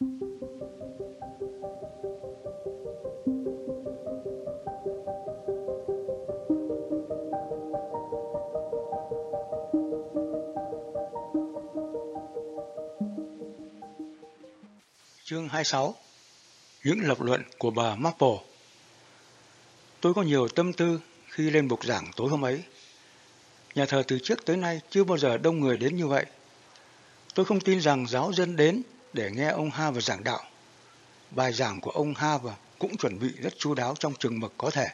Chương 26 Những lập luận của bà Maple Tôi có nhiều tâm tư khi lên bục giảng tối hôm ấy. Nhà thờ từ trước tới nay chưa bao giờ đông người đến như vậy. Tôi không tin rằng giáo dân đến để nghe ông Harvard giảng đạo. Bài giảng của ông Harvard cũng chuẩn bị rất chu đáo trong chừng mực có thể.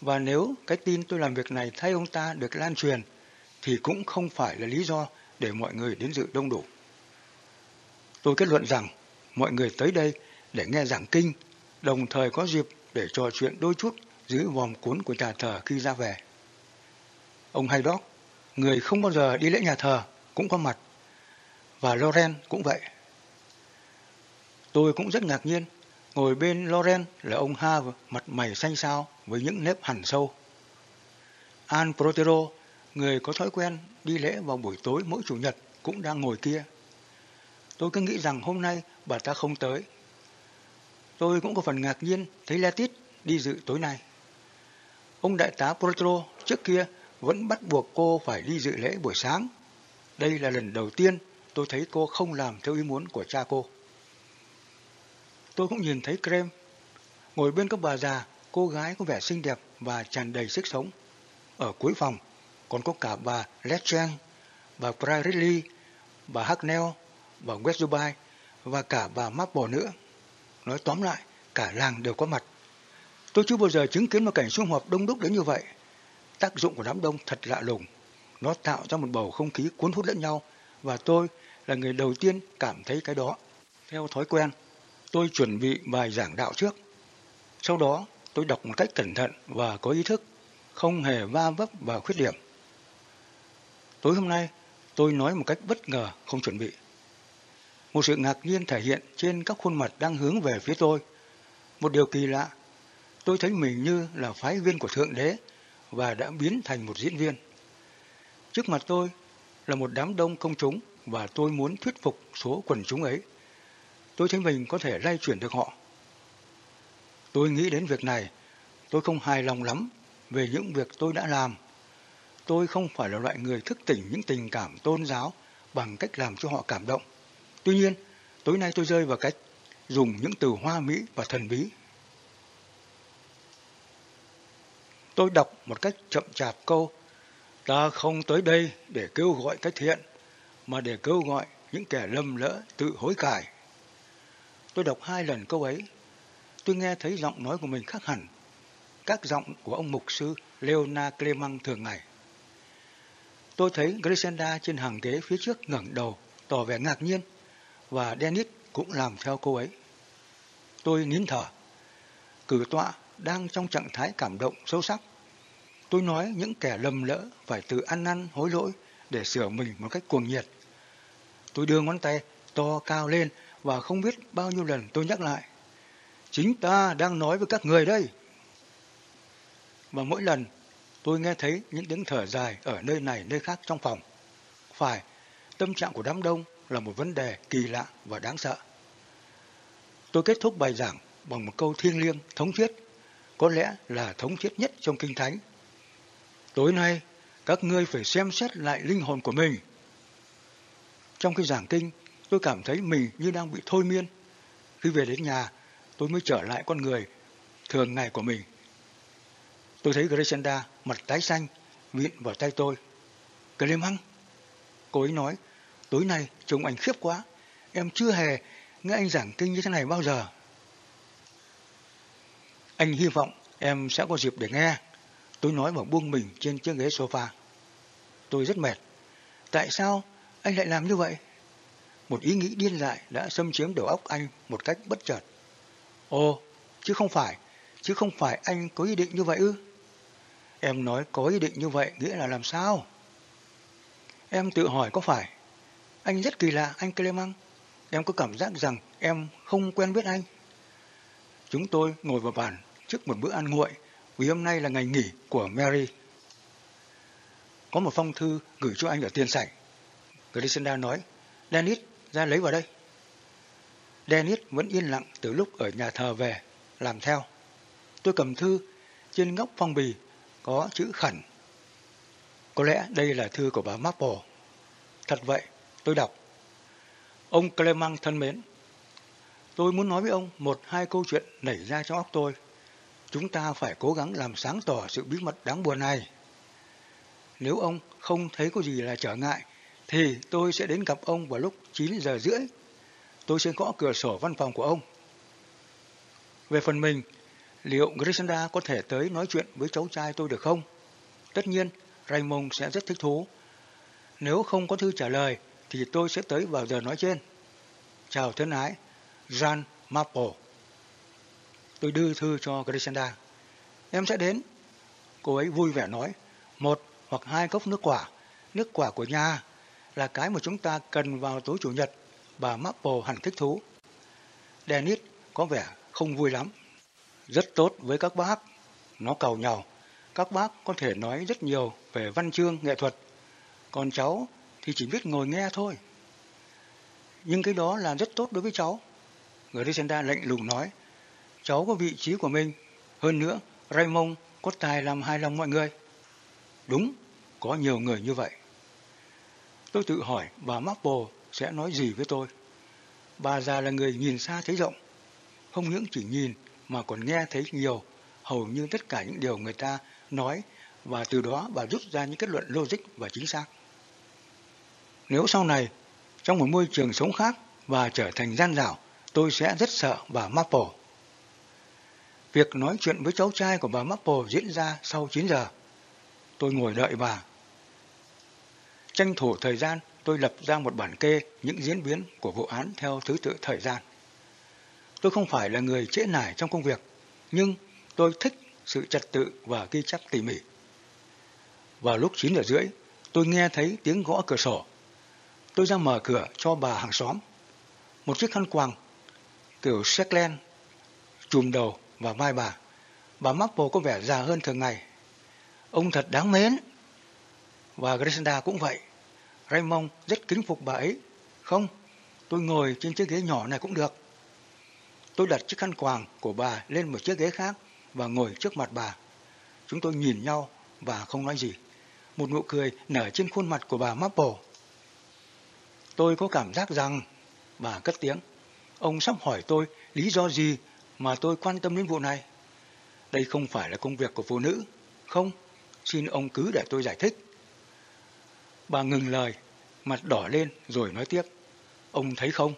Và nếu cái tin tôi làm việc này thay ông ta được lan truyền, thì cũng không phải là lý do để mọi người đến dự đông đủ. Tôi kết luận rằng mọi người tới đây để nghe giảng kinh, đồng thời có dịp để trò chuyện đôi chút dưới vòm cuốn của nhà thờ khi ra về. Ông Haydock, người không bao giờ đi lễ nhà thờ, cũng có mặt. Và Loren cũng vậy. Tôi cũng rất ngạc nhiên, ngồi bên Loren là ông Ha mặt mày xanh xao với những nếp hẳn sâu. An Protero, người có thói quen đi lễ vào buổi tối mỗi chủ nhật, cũng đang ngồi kia. Tôi cứ nghĩ rằng hôm nay bà ta không tới. Tôi cũng có phần ngạc nhiên thấy Letit đi dự tối nay. Ông đại tá Protero trước kia vẫn bắt buộc cô phải đi dự lễ buổi sáng. Đây là lần đầu tiên tôi thấy cô không làm theo ý muốn của cha cô. Tôi cũng nhìn thấy Krem ngồi bên các bà già, cô gái có vẻ xinh đẹp và tràn đầy sức sống. Ở cuối phòng còn có cả bà Letchen, bà Pryrilly, bà Hacknell, bà West Dubai và cả bà Maple nữa. Nói tóm lại, cả làng đều có mặt. Tôi chưa bao giờ chứng kiến một cảnh xung họp đông đúc đến như vậy. Tác dụng của đám đông thật lạ lùng. Nó tạo ra một bầu không khí cuốn hút lẫn nhau và tôi là người đầu tiên cảm thấy cái đó. Theo thói quen, tôi chuẩn bị bài giảng đạo trước. Sau đó, tôi đọc một cách cẩn thận và có ý thức, không hề va vấp vào khuyết điểm. Tối hôm nay, tôi nói một cách bất ngờ, không chuẩn bị. Một sự ngạc nhiên thể hiện trên các khuôn mặt đang hướng về phía tôi. Một điều kỳ lạ, tôi thấy mình như là phái viên của Thượng Đế và đã biến thành một diễn viên. Trước mặt tôi là một đám đông công chúng và tôi muốn thuyết phục số quần chúng ấy. Tôi thấy mình có thể lay chuyển được họ. Tôi nghĩ đến việc này, tôi không hài lòng lắm về những việc tôi đã làm. Tôi không phải là loại người thức tỉnh những tình cảm tôn giáo bằng cách làm cho họ cảm động. Tuy nhiên, tối nay tôi rơi vào cách dùng những từ hoa mỹ và thần bí. Tôi đọc một cách chậm chạp câu Ta không tới đây để kêu gọi cách thiện, mà để kêu gọi những kẻ lầm lỡ tự hối cải. Tôi đọc hai lần câu ấy. Tôi nghe thấy giọng nói của mình khác hẳn. Các giọng của ông mục sư Leona Clemang thường ngày. Tôi thấy Grisenda trên hàng ghế phía trước ngẩng đầu, tỏ vẻ ngạc nhiên và Dennis cũng làm theo cô ấy. Tôi nín thở. Cử tọa đang trong trạng thái cảm động sâu sắc. Tôi nói những kẻ lầm lỡ phải tự ăn năn hối lỗi để sửa mình một cách cuồng nhiệt. Tôi đưa ngón tay to cao lên và không biết bao nhiêu lần tôi nhắc lại. Chính ta đang nói với các người đây. Và mỗi lần tôi nghe thấy những tiếng thở dài ở nơi này nơi khác trong phòng. Phải, tâm trạng của đám đông là một vấn đề kỳ lạ và đáng sợ. Tôi kết thúc bài giảng bằng một câu thiêng liêng, thống thiết, có lẽ là thống thiết nhất trong Kinh Thánh. Tối nay, các ngươi phải xem xét lại linh hồn của mình. Trong khi giảng kinh, tôi cảm thấy mình như đang bị thôi miên. Khi về đến nhà, tôi mới trở lại con người thường ngày của mình. Tôi thấy Grisenda mặt tái xanh, viện vào tay tôi. Clemang, cô ấy nói, tối nay trông anh khiếp quá, em chưa hề nghe anh giảng kinh như thế này bao giờ. Anh hy vọng em sẽ có dịp để nghe. Tôi nói và buông mình trên chiếc ghế sofa. Tôi rất mệt. Tại sao anh lại làm như vậy? Một ý nghĩ điên dại đã xâm chiếm đầu óc anh một cách bất chợt. Ồ, chứ không phải, chứ không phải anh có ý định như vậy ư? Em nói có ý định như vậy nghĩa là làm sao? Em tự hỏi có phải? Anh rất kỳ lạ, anh Clemang. Em có cảm giác rằng em không quen biết anh. Chúng tôi ngồi vào bàn trước một bữa ăn nguội vì hôm nay là ngày nghỉ của Mary. Có một phong thư gửi cho anh ở tiền sảnh. Grisenda nói, Dennis, ra lấy vào đây. Dennis vẫn yên lặng từ lúc ở nhà thờ về, làm theo. Tôi cầm thư, trên góc phong bì có chữ khẩn. Có lẽ đây là thư của bà Marple. Thật vậy, tôi đọc. Ông Clement thân mến, tôi muốn nói với ông một hai câu chuyện nảy ra trong óc tôi. Chúng ta phải cố gắng làm sáng tỏ sự bí mật đáng buồn này. Nếu ông không thấy có gì là trở ngại, thì tôi sẽ đến gặp ông vào lúc 9 giờ rưỡi. Tôi sẽ gõ cửa sổ văn phòng của ông. Về phần mình, liệu Grishenda có thể tới nói chuyện với cháu trai tôi được không? Tất nhiên, Raymond sẽ rất thích thú. Nếu không có thư trả lời, thì tôi sẽ tới vào giờ nói trên. Chào thân ái, Jean Maple. Tôi đưa thư cho crescenda Em sẽ đến. Cô ấy vui vẻ nói, một hoặc hai cốc nước quả. Nước quả của nhà là cái mà chúng ta cần vào tối chủ nhật. Bà Maple hẳn thích thú. Dennis có vẻ không vui lắm. Rất tốt với các bác. Nó cầu nhau. Các bác có thể nói rất nhiều về văn chương, nghệ thuật. Còn cháu thì chỉ biết ngồi nghe thôi. Nhưng cái đó là rất tốt đối với cháu. Grisenda lệnh lùng nói. Cháu có vị trí của mình. Hơn nữa, Raymond có tài làm hài lòng mọi người. Đúng, có nhiều người như vậy. Tôi tự hỏi bà Marple sẽ nói gì với tôi. Bà già là người nhìn xa thấy rộng. Không những chỉ nhìn mà còn nghe thấy nhiều, hầu như tất cả những điều người ta nói và từ đó bà rút ra những kết luận logic và chính xác. Nếu sau này, trong một môi trường sống khác và trở thành gian dảo, tôi sẽ rất sợ bà Marple. Việc nói chuyện với cháu trai của bà Maple diễn ra sau 9 giờ. Tôi ngồi đợi bà. Tranh thủ thời gian, tôi lập ra một bản kê những diễn biến của vụ án theo thứ tự thời gian. Tôi không phải là người trễ nải trong công việc, nhưng tôi thích sự trật tự và ghi chép tỉ mỉ. Vào lúc 9 giờ rưỡi, tôi nghe thấy tiếng gõ cửa sổ. Tôi ra mở cửa cho bà hàng xóm. Một chiếc khăn quàng, kiểu Shetland, chùm đầu và vai bà. Bà Marple có vẻ già hơn thường ngày. Ông thật đáng mến. Và Griselda cũng vậy. Raymond rất kính phục bà ấy. Không, tôi ngồi trên chiếc ghế nhỏ này cũng được. Tôi đặt chiếc khăn quàng của bà lên một chiếc ghế khác và ngồi trước mặt bà. Chúng tôi nhìn nhau và không nói gì. Một nụ cười nở trên khuôn mặt của bà Marple. Tôi có cảm giác rằng, bà cất tiếng, ông sắp hỏi tôi lý do gì mà tôi quan tâm đến vụ này. Đây không phải là công việc của phụ nữ. Không, xin ông cứ để tôi giải thích. Bà ngừng lời, mặt đỏ lên rồi nói tiếp. Ông thấy không,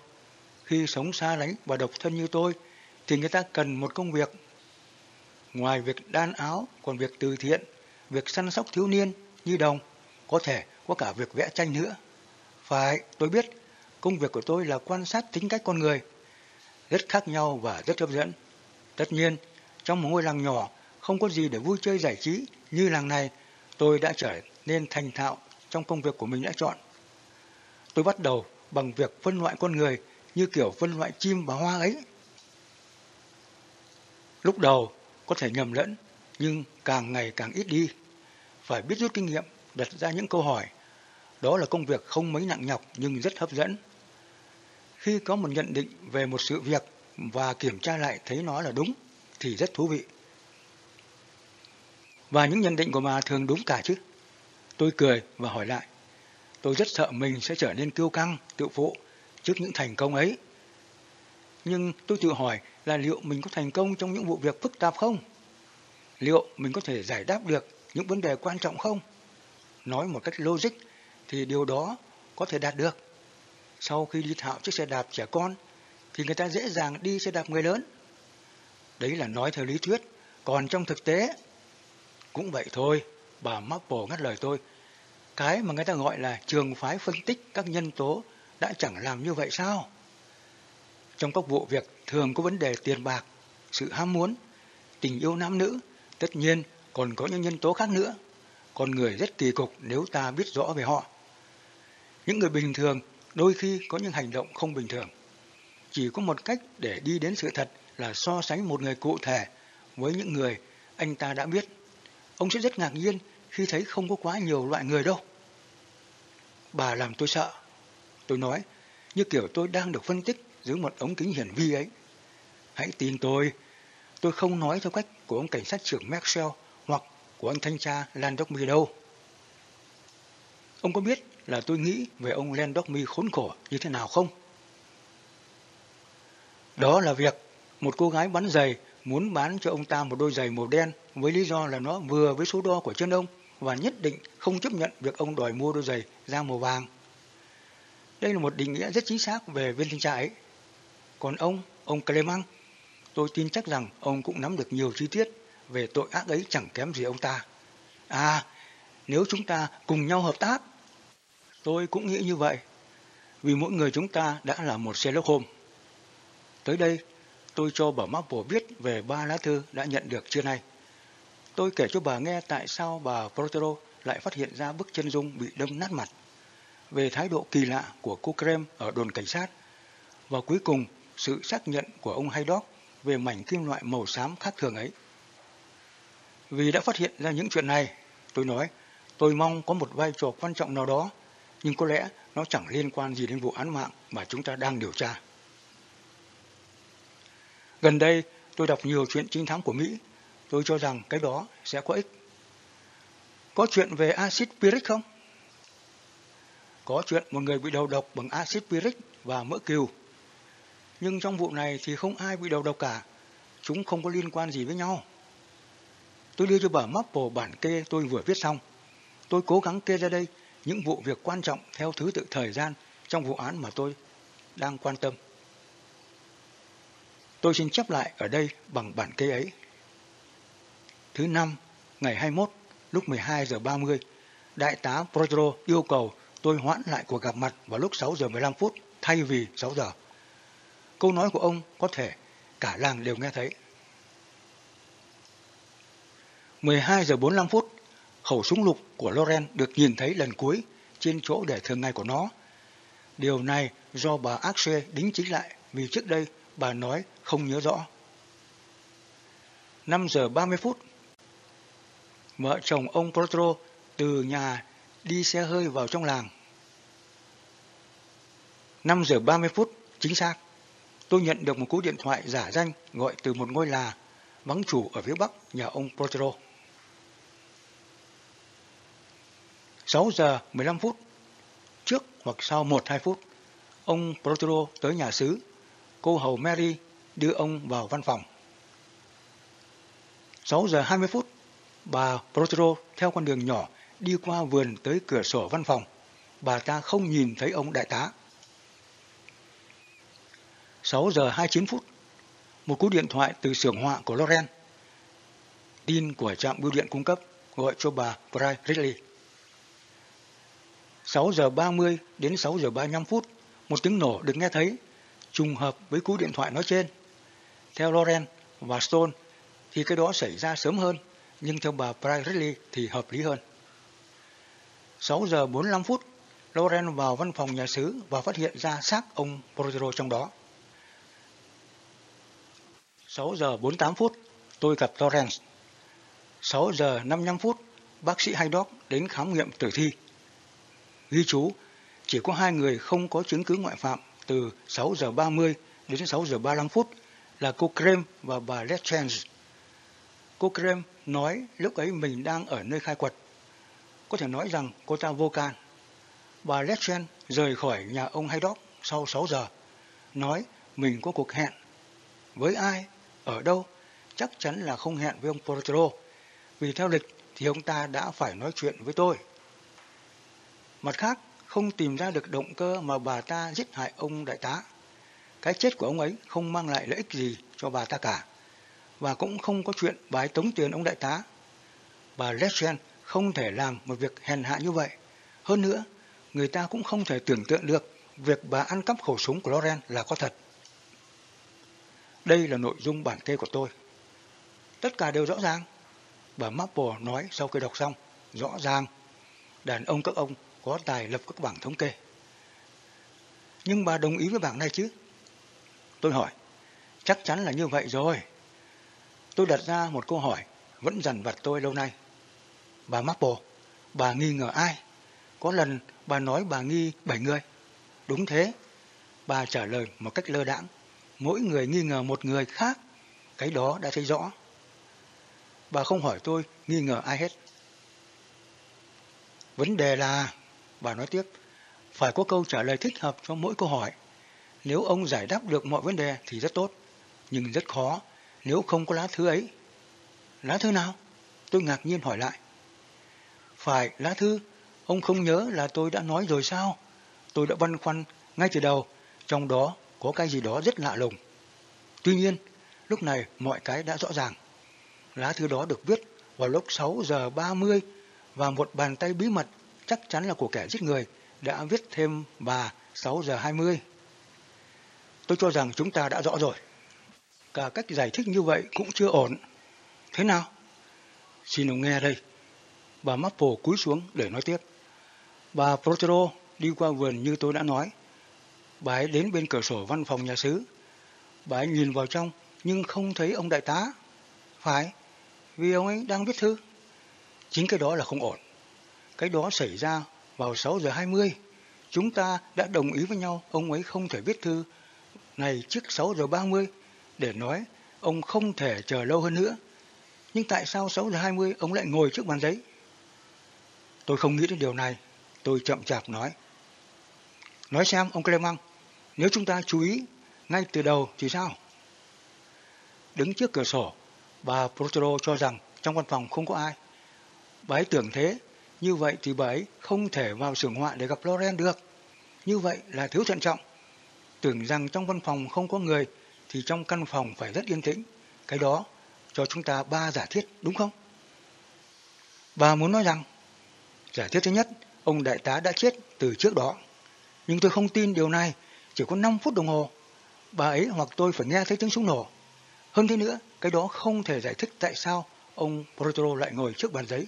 khi sống xa lánh và độc thân như tôi, thì người ta cần một công việc. Ngoài việc đan áo, còn việc từ thiện, việc săn sóc thiếu niên, như đồng, có thể có cả việc vẽ tranh nữa. Phải, tôi biết, công việc của tôi là quan sát tính cách con người, rất khác nhau và rất hấp dẫn. Tất nhiên, trong một ngôi làng nhỏ, không có gì để vui chơi giải trí như làng này, tôi đã trở nên thành thạo trong công việc của mình đã chọn. Tôi bắt đầu bằng việc phân loại con người như kiểu phân loại chim và hoa ấy. Lúc đầu có thể nhầm lẫn, nhưng càng ngày càng ít đi. Phải biết rút kinh nghiệm, đặt ra những câu hỏi. Đó là công việc không mấy nặng nhọc nhưng rất hấp dẫn. Khi có một nhận định về một sự việc và kiểm tra lại thấy nó là đúng thì rất thú vị. Và những nhận định của bà thường đúng cả chứ. Tôi cười và hỏi lại. Tôi rất sợ mình sẽ trở nên kiêu căng, tự phụ trước những thành công ấy. Nhưng tôi tự hỏi là liệu mình có thành công trong những vụ việc phức tạp không? Liệu mình có thể giải đáp được những vấn đề quan trọng không? Nói một cách logic thì điều đó có thể đạt được. Sau khi đi thạo chiếc xe đạp trẻ con thì người ta dễ dàng đi xe đạp người lớn. Đấy là nói theo lý thuyết, còn trong thực tế cũng vậy thôi, bà Marple ngắt lời tôi. Cái mà người ta gọi là trường phái phân tích các nhân tố đã chẳng làm như vậy sao? Trong các vụ việc thường có vấn đề tiền bạc, sự ham muốn, tình yêu nam nữ, tất nhiên còn có những nhân tố khác nữa. Con người rất kỳ cục nếu ta biết rõ về họ. Những người bình thường đôi khi có những hành động không bình thường. Chỉ có một cách để đi đến sự thật là so sánh một người cụ thể với những người anh ta đã biết. Ông sẽ rất ngạc nhiên khi thấy không có quá nhiều loại người đâu. Bà làm tôi sợ. Tôi nói, như kiểu tôi đang được phân tích dưới một ống kính hiển vi ấy. Hãy tin tôi, tôi không nói theo cách của ông cảnh sát trưởng Maxwell hoặc của anh thanh tra Landocmi đâu. Ông có biết là tôi nghĩ về ông Len Landocmi khốn khổ như thế nào không? Đó là việc một cô gái bán giày muốn bán cho ông ta một đôi giày màu đen với lý do là nó vừa với số đo của chân ông và nhất định không chấp nhận việc ông đòi mua đôi giày da màu vàng. Đây là một định nghĩa rất chính xác về viên thanh trại. ấy. Còn ông, ông Clement, tôi tin chắc rằng ông cũng nắm được nhiều chi tiết về tội ác ấy chẳng kém gì ông ta. À, nếu chúng ta cùng nhau hợp tác, tôi cũng nghĩ như vậy, vì mỗi người chúng ta đã là một Sherlock Holmes. Tới đây, tôi cho bà Marple biết về ba lá thư đã nhận được trưa nay. Tôi kể cho bà nghe tại sao bà Protero lại phát hiện ra bức chân dung bị đâm nát mặt, về thái độ kỳ lạ của cô Krem ở đồn cảnh sát, và cuối cùng sự xác nhận của ông Haydock về mảnh kim loại màu xám khác thường ấy. Vì đã phát hiện ra những chuyện này, tôi nói, tôi mong có một vai trò quan trọng nào đó, nhưng có lẽ nó chẳng liên quan gì đến vụ án mạng mà chúng ta đang điều tra. Gần đây, tôi đọc nhiều chuyện trinh thám của Mỹ. Tôi cho rằng cái đó sẽ có ích. Có chuyện về axit pyric không? Có chuyện một người bị đầu độc bằng axit pyric và mỡ kiều. Nhưng trong vụ này thì không ai bị đầu độc cả. Chúng không có liên quan gì với nhau. Tôi đưa cho bà Maple bản kê tôi vừa viết xong. Tôi cố gắng kê ra đây những vụ việc quan trọng theo thứ tự thời gian trong vụ án mà tôi đang quan tâm. Tôi xin chép lại ở đây bằng bản kê ấy. Thứ năm, ngày 21, lúc 12 giờ 30, Đại tá Protero yêu cầu tôi hoãn lại cuộc gặp mặt vào lúc 6 giờ 15 phút thay vì 6 giờ. Câu nói của ông có thể cả làng đều nghe thấy. 12 giờ 45 phút, khẩu súng lục của Loren được nhìn thấy lần cuối trên chỗ để thường ngày của nó. Điều này do bà Axe đính chính lại vì trước đây bà nói không nhớ rõ. 5 giờ 30 phút, vợ chồng ông Protro từ nhà đi xe hơi vào trong làng. 5 giờ 30 phút, chính xác, tôi nhận được một cú điện thoại giả danh gọi từ một ngôi là vắng chủ ở phía bắc nhà ông Protro. 6 giờ 15 phút, trước hoặc sau 1-2 phút, ông Protro tới nhà xứ cô hầu Mary đưa ông vào văn phòng. 6 giờ 20 phút, bà Protero theo con đường nhỏ đi qua vườn tới cửa sổ văn phòng. Bà ta không nhìn thấy ông đại tá. 6 giờ 29 phút, một cú điện thoại từ xưởng họa của Loren. Tin của trạm bưu điện cung cấp gọi cho bà Bright Ridley. 6 giờ 30 đến 6 giờ 35 phút, một tiếng nổ được nghe thấy trùng hợp với cú điện thoại nói trên. Theo Loren và Stone thì cái đó xảy ra sớm hơn, nhưng theo bà Bradley thì hợp lý hơn. 6 giờ 45 phút, Loren vào văn phòng nhà sứ và phát hiện ra xác ông Portero trong đó. 6 giờ 48 phút, tôi gặp Lawrence. 6 giờ 55 phút, bác sĩ Haydock đến khám nghiệm tử thi. Ghi chú, chỉ có hai người không có chứng cứ ngoại phạm từ 6 giờ 30 đến 6 giờ 35 phút là cô Krem và bà Letchange. Cô Krem nói lúc ấy mình đang ở nơi khai quật. Có thể nói rằng cô ta vô can. Bà Letchange rời khỏi nhà ông Haydock sau 6 giờ. Nói mình có cuộc hẹn. Với ai? Ở đâu? Chắc chắn là không hẹn với ông Portero. Vì theo lịch thì ông ta đã phải nói chuyện với tôi. Mặt khác, không tìm ra được động cơ mà bà ta giết hại ông đại tá. Cái chết của ông ấy không mang lại lợi ích gì cho bà ta cả. Và cũng không có chuyện bà ấy tống tiền ông đại tá. Bà Leschen không thể làm một việc hèn hạ như vậy. Hơn nữa, người ta cũng không thể tưởng tượng được việc bà ăn cắp khẩu súng của Loren là có thật. Đây là nội dung bản kê của tôi. Tất cả đều rõ ràng. Bà Maple nói sau khi đọc xong. Rõ ràng. Đàn ông các ông có tài lập các bảng thống kê. Nhưng bà đồng ý với bảng này chứ? Tôi hỏi, chắc chắn là như vậy rồi. Tôi đặt ra một câu hỏi vẫn dằn vặt tôi lâu nay. Bà Maple, bà nghi ngờ ai? Có lần bà nói bà nghi bảy người. Đúng thế. Bà trả lời một cách lơ đãng. Mỗi người nghi ngờ một người khác. Cái đó đã thấy rõ. Bà không hỏi tôi nghi ngờ ai hết. Vấn đề là, bà nói tiếp, phải có câu trả lời thích hợp cho mỗi câu hỏi. Nếu ông giải đáp được mọi vấn đề thì rất tốt, nhưng rất khó nếu không có lá thư ấy. Lá thư nào? Tôi ngạc nhiên hỏi lại. Phải, lá thư. Ông không nhớ là tôi đã nói rồi sao? Tôi đã băn khoăn ngay từ đầu, trong đó có cái gì đó rất lạ lùng. Tuy nhiên, lúc này mọi cái đã rõ ràng. Lá thư đó được viết vào lúc 6 giờ 30 và một bàn tay bí mật chắc chắn là của kẻ giết người đã viết thêm bà 6 giờ 20. Tôi cho rằng chúng ta đã rõ rồi. Cả cách giải thích như vậy cũng chưa ổn. Thế nào? Xin ông nghe đây. Bà Maple cúi xuống để nói tiếp. Bà Protero đi qua vườn như tôi đã nói. Bà ấy đến bên cửa sổ văn phòng nhà sứ. Bà ấy nhìn vào trong nhưng không thấy ông đại tá. Phải, vì ông ấy đang viết thư. Chính cái đó là không ổn. Cái đó xảy ra vào 6 giờ 20. Chúng ta đã đồng ý với nhau ông ấy không thể viết thư này trước 6 giờ 30 để nói ông không thể chờ lâu hơn nữa. Nhưng tại sao 6 giờ 20 ông lại ngồi trước bàn giấy? Tôi không nghĩ đến điều này. Tôi chậm chạp nói. Nói xem ông Clemang, nếu chúng ta chú ý ngay từ đầu thì sao? Đứng trước cửa sổ, bà Protero cho rằng trong văn phòng không có ai. Bà ấy tưởng thế, như vậy thì bà ấy không thể vào xưởng họa để gặp Loren được. Như vậy là thiếu thận trọng. Tưởng rằng trong văn phòng không có người thì trong căn phòng phải rất yên tĩnh. Cái đó cho chúng ta ba giả thiết, đúng không? Bà muốn nói rằng, giả thiết thứ nhất, ông đại tá đã chết từ trước đó. Nhưng tôi không tin điều này, chỉ có 5 phút đồng hồ. Bà ấy hoặc tôi phải nghe thấy tiếng súng nổ. Hơn thế nữa, cái đó không thể giải thích tại sao ông Protoro lại ngồi trước bàn giấy.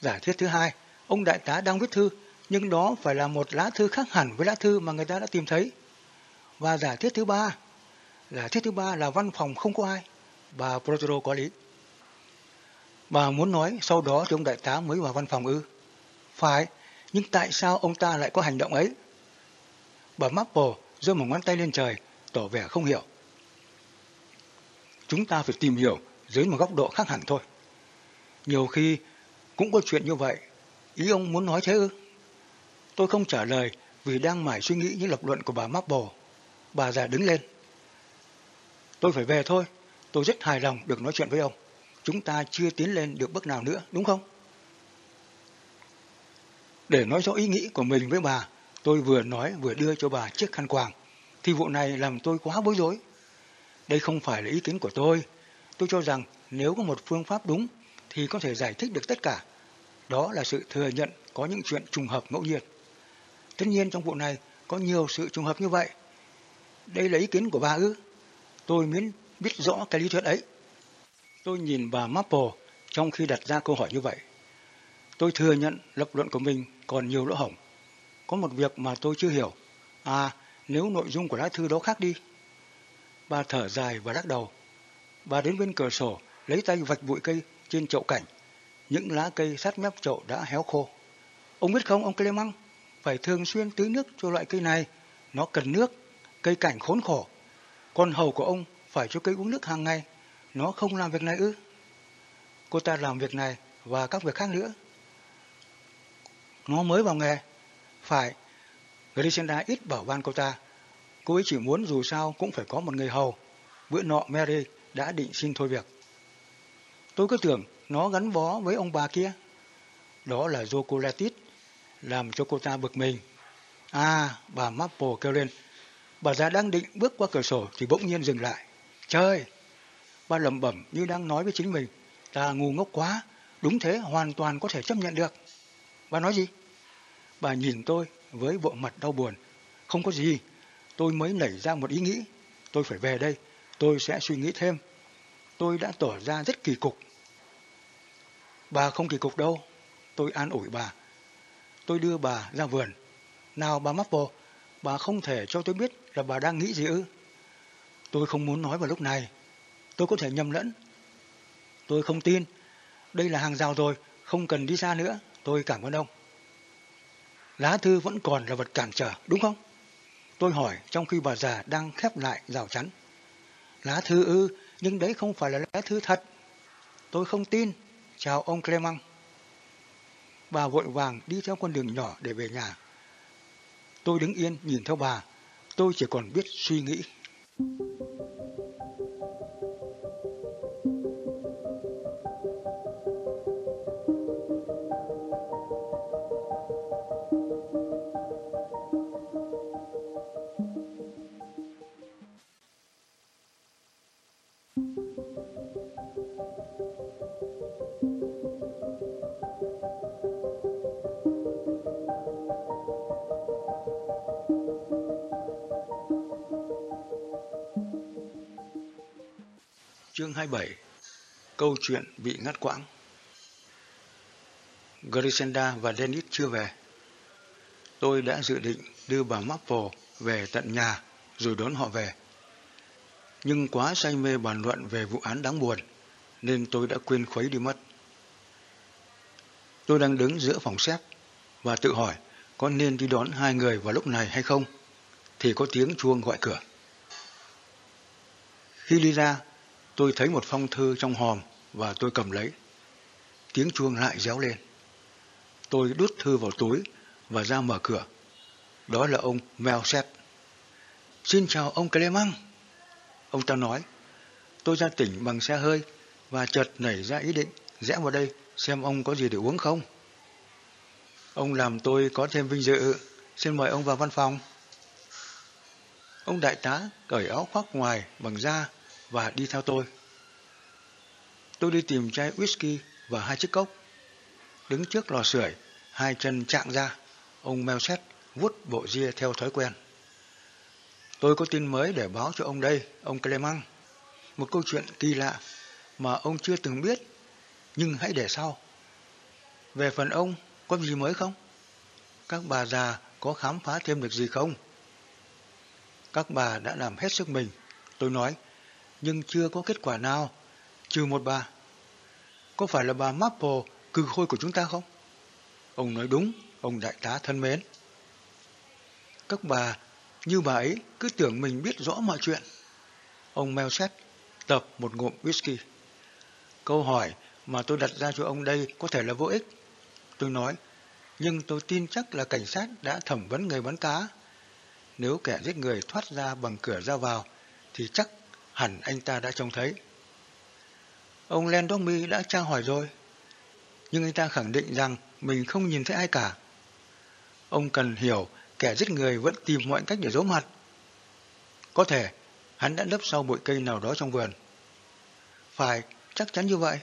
Giả thuyết thứ hai, ông đại tá đang viết thư, nhưng đó phải là một lá thư khác hẳn với lá thư mà người ta đã tìm thấy. Và giả thuyết thứ ba, giả thuyết thứ ba là văn phòng không có ai. Bà protero có lý. Bà muốn nói sau đó thì ông đại tá mới vào văn phòng ư. Phải, nhưng tại sao ông ta lại có hành động ấy? Bà Maple giơ một ngón tay lên trời, tỏ vẻ không hiểu. Chúng ta phải tìm hiểu dưới một góc độ khác hẳn thôi. Nhiều khi cũng có chuyện như vậy. Ý ông muốn nói thế ư? Tôi không trả lời vì đang mải suy nghĩ những lập luận của bà Maple. Bà già đứng lên. Tôi phải về thôi. Tôi rất hài lòng được nói chuyện với ông. Chúng ta chưa tiến lên được bước nào nữa, đúng không? Để nói rõ ý nghĩ của mình với bà, tôi vừa nói vừa đưa cho bà chiếc khăn quàng. Thì vụ này làm tôi quá bối rối. Đây không phải là ý kiến của tôi. Tôi cho rằng nếu có một phương pháp đúng thì có thể giải thích được tất cả. Đó là sự thừa nhận có những chuyện trùng hợp ngẫu nhiên. Tất nhiên trong vụ này có nhiều sự trùng hợp như vậy. Đây là ý kiến của bà ư? Tôi muốn biết rõ cái lý thuyết ấy. Tôi nhìn bà Maple trong khi đặt ra câu hỏi như vậy. Tôi thừa nhận lập luận của mình còn nhiều lỗ hổng. Có một việc mà tôi chưa hiểu. À, nếu nội dung của lá thư đó khác đi. Bà thở dài và lắc đầu. Bà đến bên cửa sổ, lấy tay vạch bụi cây trên chậu cảnh. Những lá cây sát mép chậu đã héo khô. Ông biết không, ông Clemang, phải thường xuyên tưới nước cho loại cây này. Nó cần nước, cây cảnh khốn khổ. Con hầu của ông phải cho cây uống nước hàng ngày. Nó không làm việc này ư? Cô ta làm việc này và các việc khác nữa. Nó mới vào nghề. Phải, Grisenda ít bảo ban cô ta. Cô ấy chỉ muốn dù sao cũng phải có một người hầu. Bữa nọ Mary đã định xin thôi việc. Tôi cứ tưởng nó gắn bó với ông bà kia. Đó là Jocolatit, làm cho cô ta bực mình. À, bà Maple kêu lên. Bà già đang định bước qua cửa sổ thì bỗng nhiên dừng lại. Trời! Bà lẩm bẩm như đang nói với chính mình. Ta ngu ngốc quá, đúng thế hoàn toàn có thể chấp nhận được. Bà nói gì? Bà nhìn tôi với bộ mặt đau buồn. Không có gì, tôi mới nảy ra một ý nghĩ. Tôi phải về đây, tôi sẽ suy nghĩ thêm. Tôi đã tỏ ra rất kỳ cục. Bà không kỳ cục đâu. Tôi an ủi bà. Tôi đưa bà ra vườn. Nào bà Maple, bà không thể cho tôi biết là bà đang nghĩ gì ư? Tôi không muốn nói vào lúc này. Tôi có thể nhầm lẫn. Tôi không tin. Đây là hàng rào rồi, không cần đi xa nữa. Tôi cảm ơn ông. Lá thư vẫn còn là vật cản trở, đúng không? Tôi hỏi trong khi bà già đang khép lại rào chắn. Lá thư ư, nhưng đấy không phải là lá thư thật. Tôi không tin. Chào ông Clement. Bà vội vàng đi theo con đường nhỏ để về nhà. Tôi đứng yên nhìn theo bà. Tôi chỉ còn biết suy nghĩ. Chương 27 Câu chuyện bị ngắt quãng Grisenda và Dennis chưa về. Tôi đã dự định đưa bà Maple về tận nhà rồi đón họ về. Nhưng quá say mê bàn luận về vụ án đáng buồn, nên tôi đã quên khuấy đi mất. Tôi đang đứng giữa phòng xếp và tự hỏi có nên đi đón hai người vào lúc này hay không, thì có tiếng chuông gọi cửa. Khi đi ra Tôi thấy một phong thư trong hòm và tôi cầm lấy. Tiếng chuông lại réo lên. Tôi đút thư vào túi và ra mở cửa. Đó là ông Melset. Xin chào ông Clement. Ông ta nói, tôi ra tỉnh bằng xe hơi và chợt nảy ra ý định rẽ vào đây xem ông có gì để uống không. Ông làm tôi có thêm vinh dự, xin mời ông vào văn phòng. Ông đại tá cởi áo khoác ngoài bằng da và đi theo tôi. Tôi đi tìm chai whisky và hai chiếc cốc. Đứng trước lò sưởi, hai chân chạm ra, ông Melset vuốt bộ ria theo thói quen. Tôi có tin mới để báo cho ông đây, ông Clemang, Một câu chuyện kỳ lạ mà ông chưa từng biết, nhưng hãy để sau. Về phần ông, có gì mới không? Các bà già có khám phá thêm được gì không? Các bà đã làm hết sức mình. Tôi nói, nhưng chưa có kết quả nào, trừ một bà. Có phải là bà Maple cư khôi của chúng ta không? Ông nói đúng, ông đại tá thân mến. Các bà như bà ấy cứ tưởng mình biết rõ mọi chuyện. Ông Melset tập một ngụm whisky. Câu hỏi mà tôi đặt ra cho ông đây có thể là vô ích. Tôi nói, nhưng tôi tin chắc là cảnh sát đã thẩm vấn người bắn cá. Nếu kẻ giết người thoát ra bằng cửa ra vào, thì chắc hẳn anh ta đã trông thấy. Ông Lendomi đã tra hỏi rồi, nhưng anh ta khẳng định rằng mình không nhìn thấy ai cả. Ông cần hiểu kẻ giết người vẫn tìm mọi cách để giấu mặt. Có thể hắn đã lấp sau bụi cây nào đó trong vườn. Phải, chắc chắn như vậy.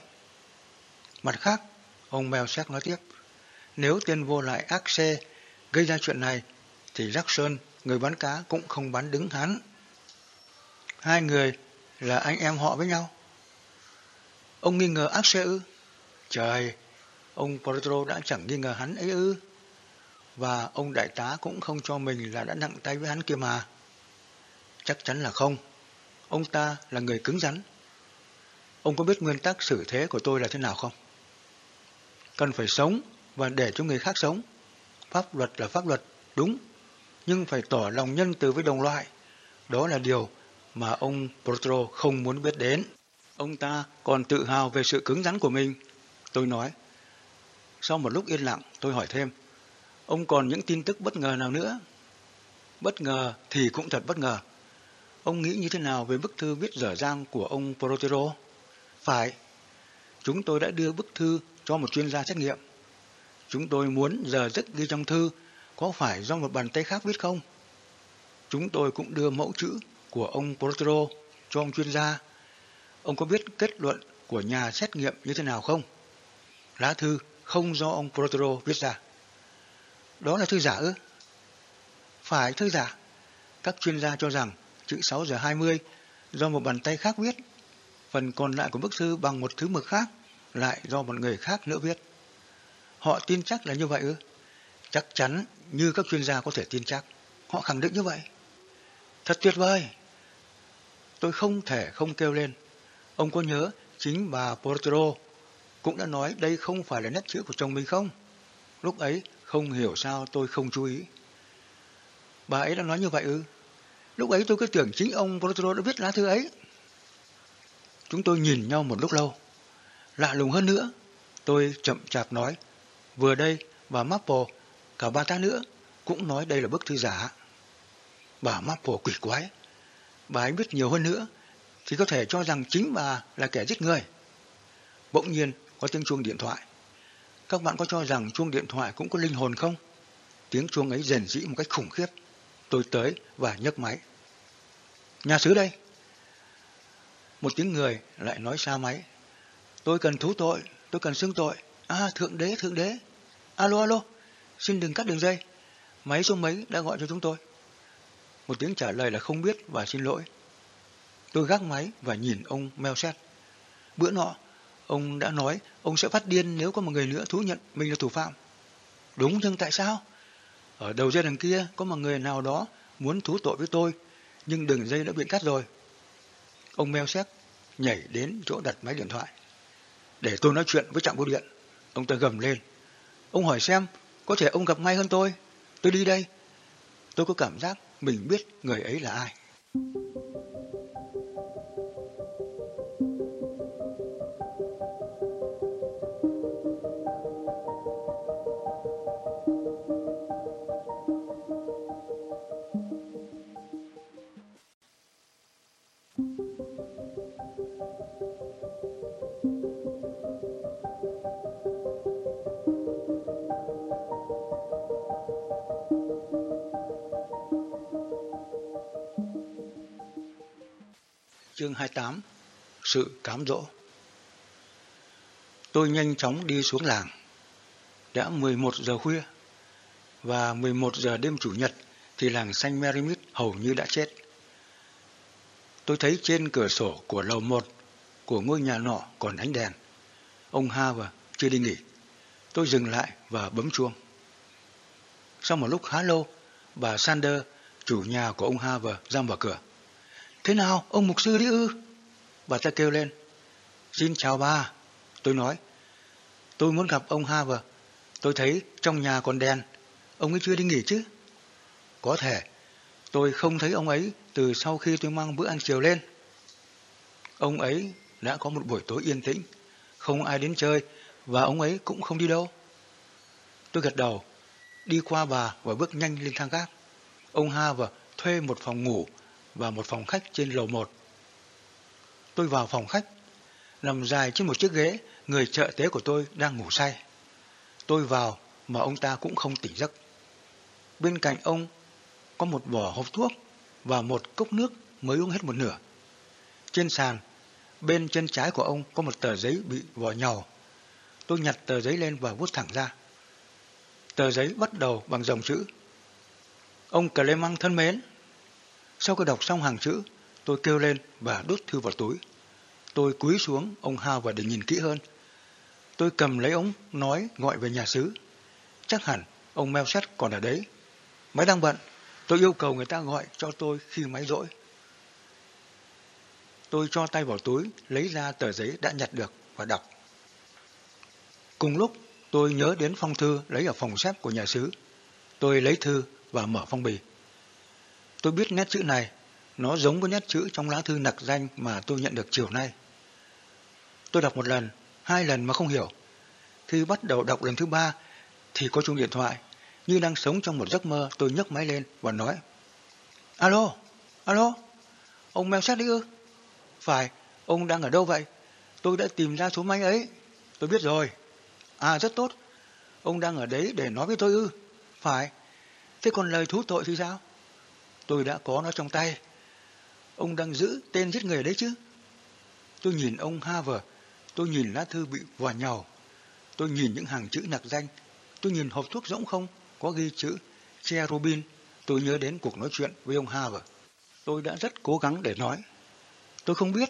Mặt khác, ông Mèo Melsack nói tiếp, nếu tên vô lại ác xe gây ra chuyện này, thì Jackson, người bán cá cũng không bán đứng hắn. Hai người là anh em họ với nhau. Ông nghi ngờ ác xe ư? Trời, ông Portro đã chẳng nghi ngờ hắn ấy ư. Và ông đại tá cũng không cho mình là đã nặng tay với hắn kia mà. Chắc chắn là không. Ông ta là người cứng rắn. Ông có biết nguyên tắc xử thế của tôi là thế nào không? Cần phải sống và để cho người khác sống. Pháp luật là pháp luật, đúng. Nhưng phải tỏ lòng nhân từ với đồng loại. Đó là điều mà ông Protro không muốn biết đến. Ông ta còn tự hào về sự cứng rắn của mình. Tôi nói. Sau một lúc yên lặng, tôi hỏi thêm. Ông còn những tin tức bất ngờ nào nữa? Bất ngờ thì cũng thật bất ngờ. Ông nghĩ như thế nào về bức thư viết dở dang của ông Portero? Phải. Chúng tôi đã đưa bức thư cho một chuyên gia xét nghiệm. Chúng tôi muốn giờ giấc ghi trong thư có phải do một bàn tay khác viết không? Chúng tôi cũng đưa mẫu chữ của ông Protero cho ông chuyên gia. Ông có biết kết luận của nhà xét nghiệm như thế nào không? Lá thư không do ông Protero viết ra. Đó là thư giả ư? Phải, thư giả. Các chuyên gia cho rằng chữ 6 giờ 20 do một bàn tay khác viết. Phần còn lại của bức thư bằng một thứ mực khác, lại do một người khác nữa viết. Họ tin chắc là như vậy ư? Chắc chắn như các chuyên gia có thể tin chắc. Họ khẳng định như vậy. Thật tuyệt vời. Tôi không thể không kêu lên. Ông có nhớ chính bà Portero cũng đã nói đây không phải là nét chữ của chồng mình không? Lúc ấy không hiểu sao tôi không chú ý. Bà ấy đã nói như vậy ư? Lúc ấy tôi cứ tưởng chính ông Portero đã viết lá thư ấy. Chúng tôi nhìn nhau một lúc lâu. Lạ lùng hơn nữa, tôi chậm chạp nói, vừa đây bà Maple, cả ba ta nữa, cũng nói đây là bức thư giả. Bà Maple quỷ quái. Bà ấy biết nhiều hơn nữa, thì có thể cho rằng chính bà là kẻ giết người. Bỗng nhiên có tiếng chuông điện thoại. Các bạn có cho rằng chuông điện thoại cũng có linh hồn không? Tiếng chuông ấy rền rĩ một cách khủng khiếp. Tôi tới và nhấc máy. Nhà sứ đây. Một tiếng người lại nói xa máy. Tôi cần thú tội, tôi cần xưng tội. À, thượng đế, thượng đế. Alo, alo, xin đừng cắt đường dây. Máy số mấy đã gọi cho chúng tôi. Một tiếng trả lời là không biết và xin lỗi. Tôi gác máy và nhìn ông Melset. Bữa nọ, ông đã nói ông sẽ phát điên nếu có một người nữa thú nhận mình là thủ phạm. Đúng nhưng tại sao? Ở đầu dây đằng kia có một người nào đó muốn thú tội với tôi, nhưng đường dây đã bị cắt rồi. Ông Melset nhảy đến chỗ đặt máy điện thoại. Để tôi nói chuyện với trạm bưu điện. Ông ta gầm lên. Ông hỏi xem, có thể ông gặp ngay hơn tôi. Tôi đi đây. Tôi có cảm giác mình biết người ấy là ai. Chương 28 Sự cám dỗ Tôi nhanh chóng đi xuống làng. Đã 11 giờ khuya và 11 giờ đêm chủ nhật thì làng xanh Merimit hầu như đã chết. Tôi thấy trên cửa sổ của lầu 1 của ngôi nhà nọ còn ánh đèn. Ông Harver chưa đi nghỉ. Tôi dừng lại và bấm chuông. Sau một lúc khá lâu, bà Sander, chủ nhà của ông Harver, ra mở cửa. Thế nào, ông mục sư đi ư? Bà ta kêu lên. Xin chào bà. Tôi nói. Tôi muốn gặp ông Harver. Tôi thấy trong nhà còn đèn. Ông ấy chưa đi nghỉ chứ? Có thể. Tôi không thấy ông ấy từ sau khi tôi mang bữa ăn chiều lên. Ông ấy đã có một buổi tối yên tĩnh. Không ai đến chơi và ông ấy cũng không đi đâu. Tôi gật đầu, đi qua bà và bước nhanh lên thang gác. Ông Harver thuê một phòng ngủ và một phòng khách trên lầu một. Tôi vào phòng khách, nằm dài trên một chiếc ghế, người trợ tế của tôi đang ngủ say. Tôi vào mà ông ta cũng không tỉnh giấc. Bên cạnh ông có một vỏ hộp thuốc và một cốc nước mới uống hết một nửa. Trên sàn, bên chân trái của ông có một tờ giấy bị vỏ nhàu. Tôi nhặt tờ giấy lên và vuốt thẳng ra. Tờ giấy bắt đầu bằng dòng chữ. Ông Clemang thân mến, sau khi đọc xong hàng chữ, tôi kêu lên và đút thư vào túi. Tôi cúi xuống ông Hao và để nhìn kỹ hơn. Tôi cầm lấy ống nói gọi về nhà xứ. Chắc hẳn ông Melset còn ở đấy. Máy đang bận. Tôi yêu cầu người ta gọi cho tôi khi máy rỗi. Tôi cho tay vào túi, lấy ra tờ giấy đã nhặt được và đọc. Cùng lúc, tôi nhớ đến phong thư lấy ở phòng xếp của nhà xứ. Tôi lấy thư và mở phong bì. Tôi biết nét chữ này, nó giống với nét chữ trong lá thư nặc danh mà tôi nhận được chiều nay. Tôi đọc một lần, hai lần mà không hiểu. Khi bắt đầu đọc lần thứ ba thì có chuông điện thoại. Như đang sống trong một giấc mơ tôi nhấc máy lên và nói Alo, alo, ông mèo sát đi ư? Phải, ông đang ở đâu vậy? Tôi đã tìm ra số máy ấy. Tôi biết rồi. À rất tốt. Ông đang ở đấy để nói với tôi ư? Phải. Thế còn lời thú tội thì sao? Tôi đã có nó trong tay. Ông đang giữ tên giết người đấy chứ? Tôi nhìn ông Harver, tôi nhìn lá thư bị vò nhàu. Tôi nhìn những hàng chữ nặc danh. Tôi nhìn hộp thuốc rỗng không, có ghi chữ Cherubin. Tôi nhớ đến cuộc nói chuyện với ông Harver. Tôi đã rất cố gắng để nói. Tôi không biết.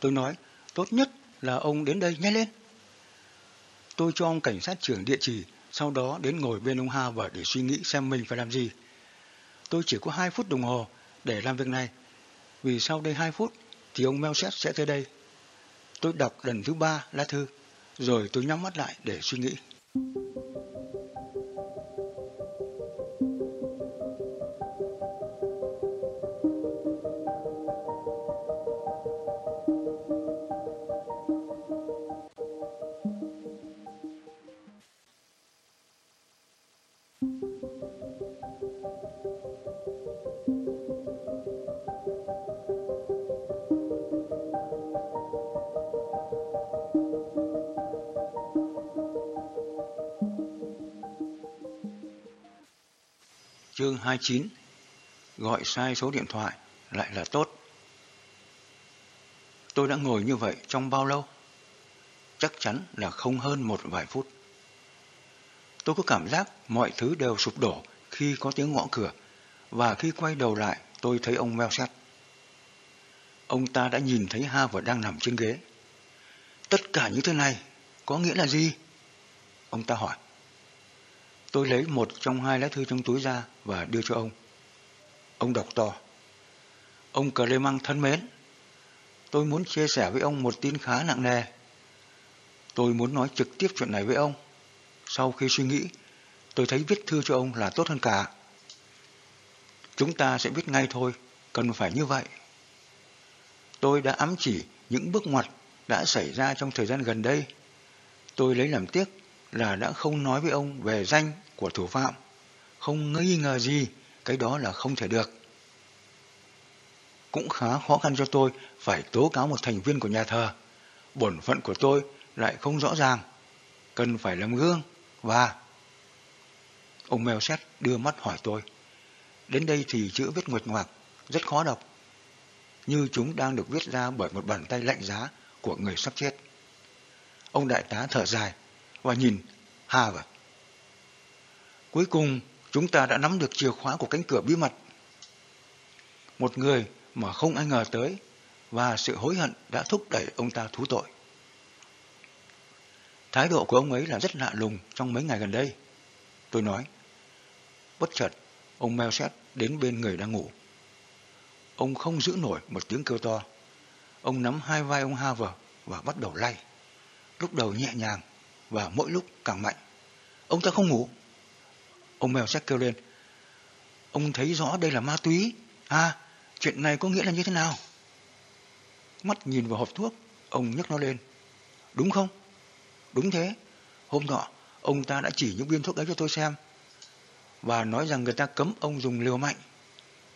Tôi nói, tốt nhất là ông đến đây nhanh lên. Tôi cho ông cảnh sát trưởng địa chỉ, sau đó đến ngồi bên ông Harver để suy nghĩ xem mình phải làm gì. Tôi chỉ có 2 phút đồng hồ để làm việc này. Vì sau đây 2 phút thì ông Melchett sẽ tới đây. Tôi đọc lần thứ ba lá thư, rồi tôi nhắm mắt lại để suy nghĩ.「29 Gọi sai số điện thoại, lại là tốt. Tôi đã ngồi như vậy trong bao lâu? Chắc chắn là không hơn một vài phút. Tôi có cảm giác mọi thứ đều sụp đổ khi có tiếng ngõ cửa, và khi quay đầu lại, tôi thấy ông Melset. Ông ta đã nhìn thấy Harvard đang nằm trên ghế. Tất cả những thứ này có nghĩa là gì? Ông ta hỏi. Tôi lấy một trong hai lá thư trong túi ra và đưa cho ông. Ông đọc to. Ông Clemang thân mến, tôi muốn chia sẻ với ông một tin khá nặng nề. Tôi muốn nói trực tiếp chuyện này với ông. Sau khi suy nghĩ, tôi thấy viết thư cho ông là tốt hơn cả. Chúng ta sẽ biết ngay thôi, cần phải như vậy. Tôi đã ám chỉ những bước ngoặt đã xảy ra trong thời gian gần đây. Tôi lấy làm tiếc là đã không nói với ông về danh của thủ phạm. Không nghi ngờ gì, cái đó là không thể được. Cũng khá khó khăn cho tôi phải tố cáo một thành viên của nhà thờ. Bổn phận của tôi lại không rõ ràng. Cần phải làm gương và... Ông mèo xét đưa mắt hỏi tôi. Đến đây thì chữ viết nguệt ngoạc, rất khó đọc. Như chúng đang được viết ra bởi một bàn tay lạnh giá của người sắp chết. Ông đại tá thở dài và nhìn Harvard. Cuối cùng, chúng ta đã nắm được chìa khóa của cánh cửa bí mật. Một người mà không ai ngờ tới và sự hối hận đã thúc đẩy ông ta thú tội. Thái độ của ông ấy là rất lạ lùng trong mấy ngày gần đây. Tôi nói, bất chợt, ông Melset đến bên người đang ngủ. Ông không giữ nổi một tiếng kêu to. Ông nắm hai vai ông Haver và bắt đầu lay. Lúc đầu nhẹ nhàng và mỗi lúc càng mạnh. Ông ta không ngủ. Ông mèo sắc kêu lên. Ông thấy rõ đây là ma túy. À, chuyện này có nghĩa là như thế nào? Mắt nhìn vào hộp thuốc, ông nhấc nó lên. Đúng không? Đúng thế. Hôm nọ, ông ta đã chỉ những viên thuốc ấy cho tôi xem. Và nói rằng người ta cấm ông dùng liều mạnh.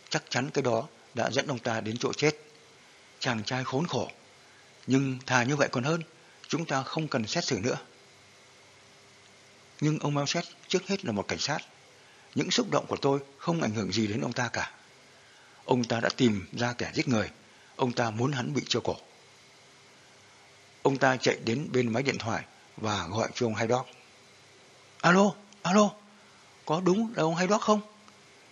Chắc chắn cái đó đã dẫn ông ta đến chỗ chết. Chàng trai khốn khổ. Nhưng thà như vậy còn hơn, chúng ta không cần xét xử nữa. Nhưng ông Melset trước hết là một cảnh sát. Những xúc động của tôi không ảnh hưởng gì đến ông ta cả. Ông ta đã tìm ra kẻ giết người. Ông ta muốn hắn bị treo cổ. Ông ta chạy đến bên máy điện thoại và gọi cho ông Haydock. Alo, alo, có đúng là ông Haydock không?